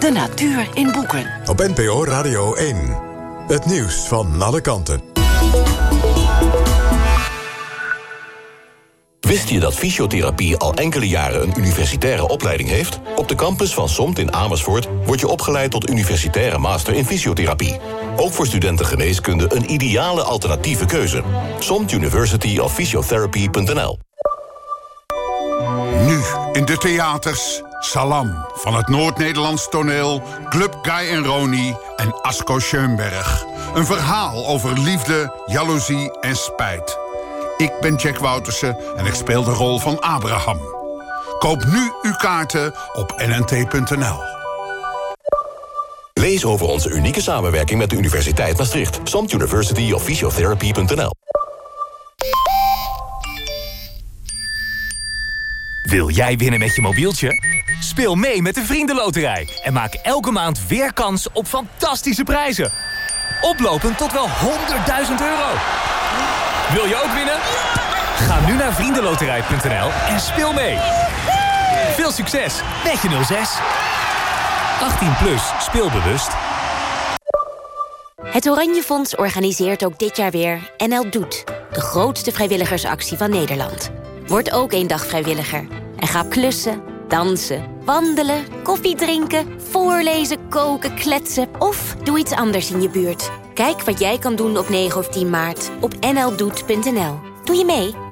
S23: De natuur in boeken.
S20: Op NPO Radio 1. Het nieuws van alle kanten.
S6: Wist je dat fysiotherapie al enkele jaren een universitaire opleiding heeft? Op de campus van SOMT in Amersfoort word je opgeleid tot universitaire master in fysiotherapie. Ook voor studenten geneeskunde een ideale alternatieve keuze. SOMT University of Physiotherapy.nl
S24: Nu in de theaters Salam van het Noord-Nederlands toneel... Club Guy en Roni en Asko Schoenberg. Een verhaal over liefde, jaloezie en spijt. Ik ben Jack Woutersen en ik speel de rol van Abraham. Koop nu uw kaarten op nnt.nl.
S6: Lees over onze unieke samenwerking met de Universiteit Maastricht. SOMT University of Physiotherapy.nl
S25: Wil jij winnen met je mobieltje? Speel mee met de Vriendenloterij en maak elke maand weer kans op fantastische prijzen. Oplopend tot wel 100.000 euro. Wil je ook winnen? Ga nu naar vriendenloterij.nl en speel mee. Veel succes met je 06. 18 plus, speelbewust.
S26: Het Oranje Fonds organiseert ook dit jaar weer NL Doet. De grootste vrijwilligersactie van Nederland.
S27: Word ook één dag vrijwilliger. En ga klussen, dansen, wandelen, koffie drinken... voorlezen, koken, kletsen of doe iets anders in je buurt. Kijk wat jij kan doen op 9 of 10 maart op nldoet.nl. Doe je mee?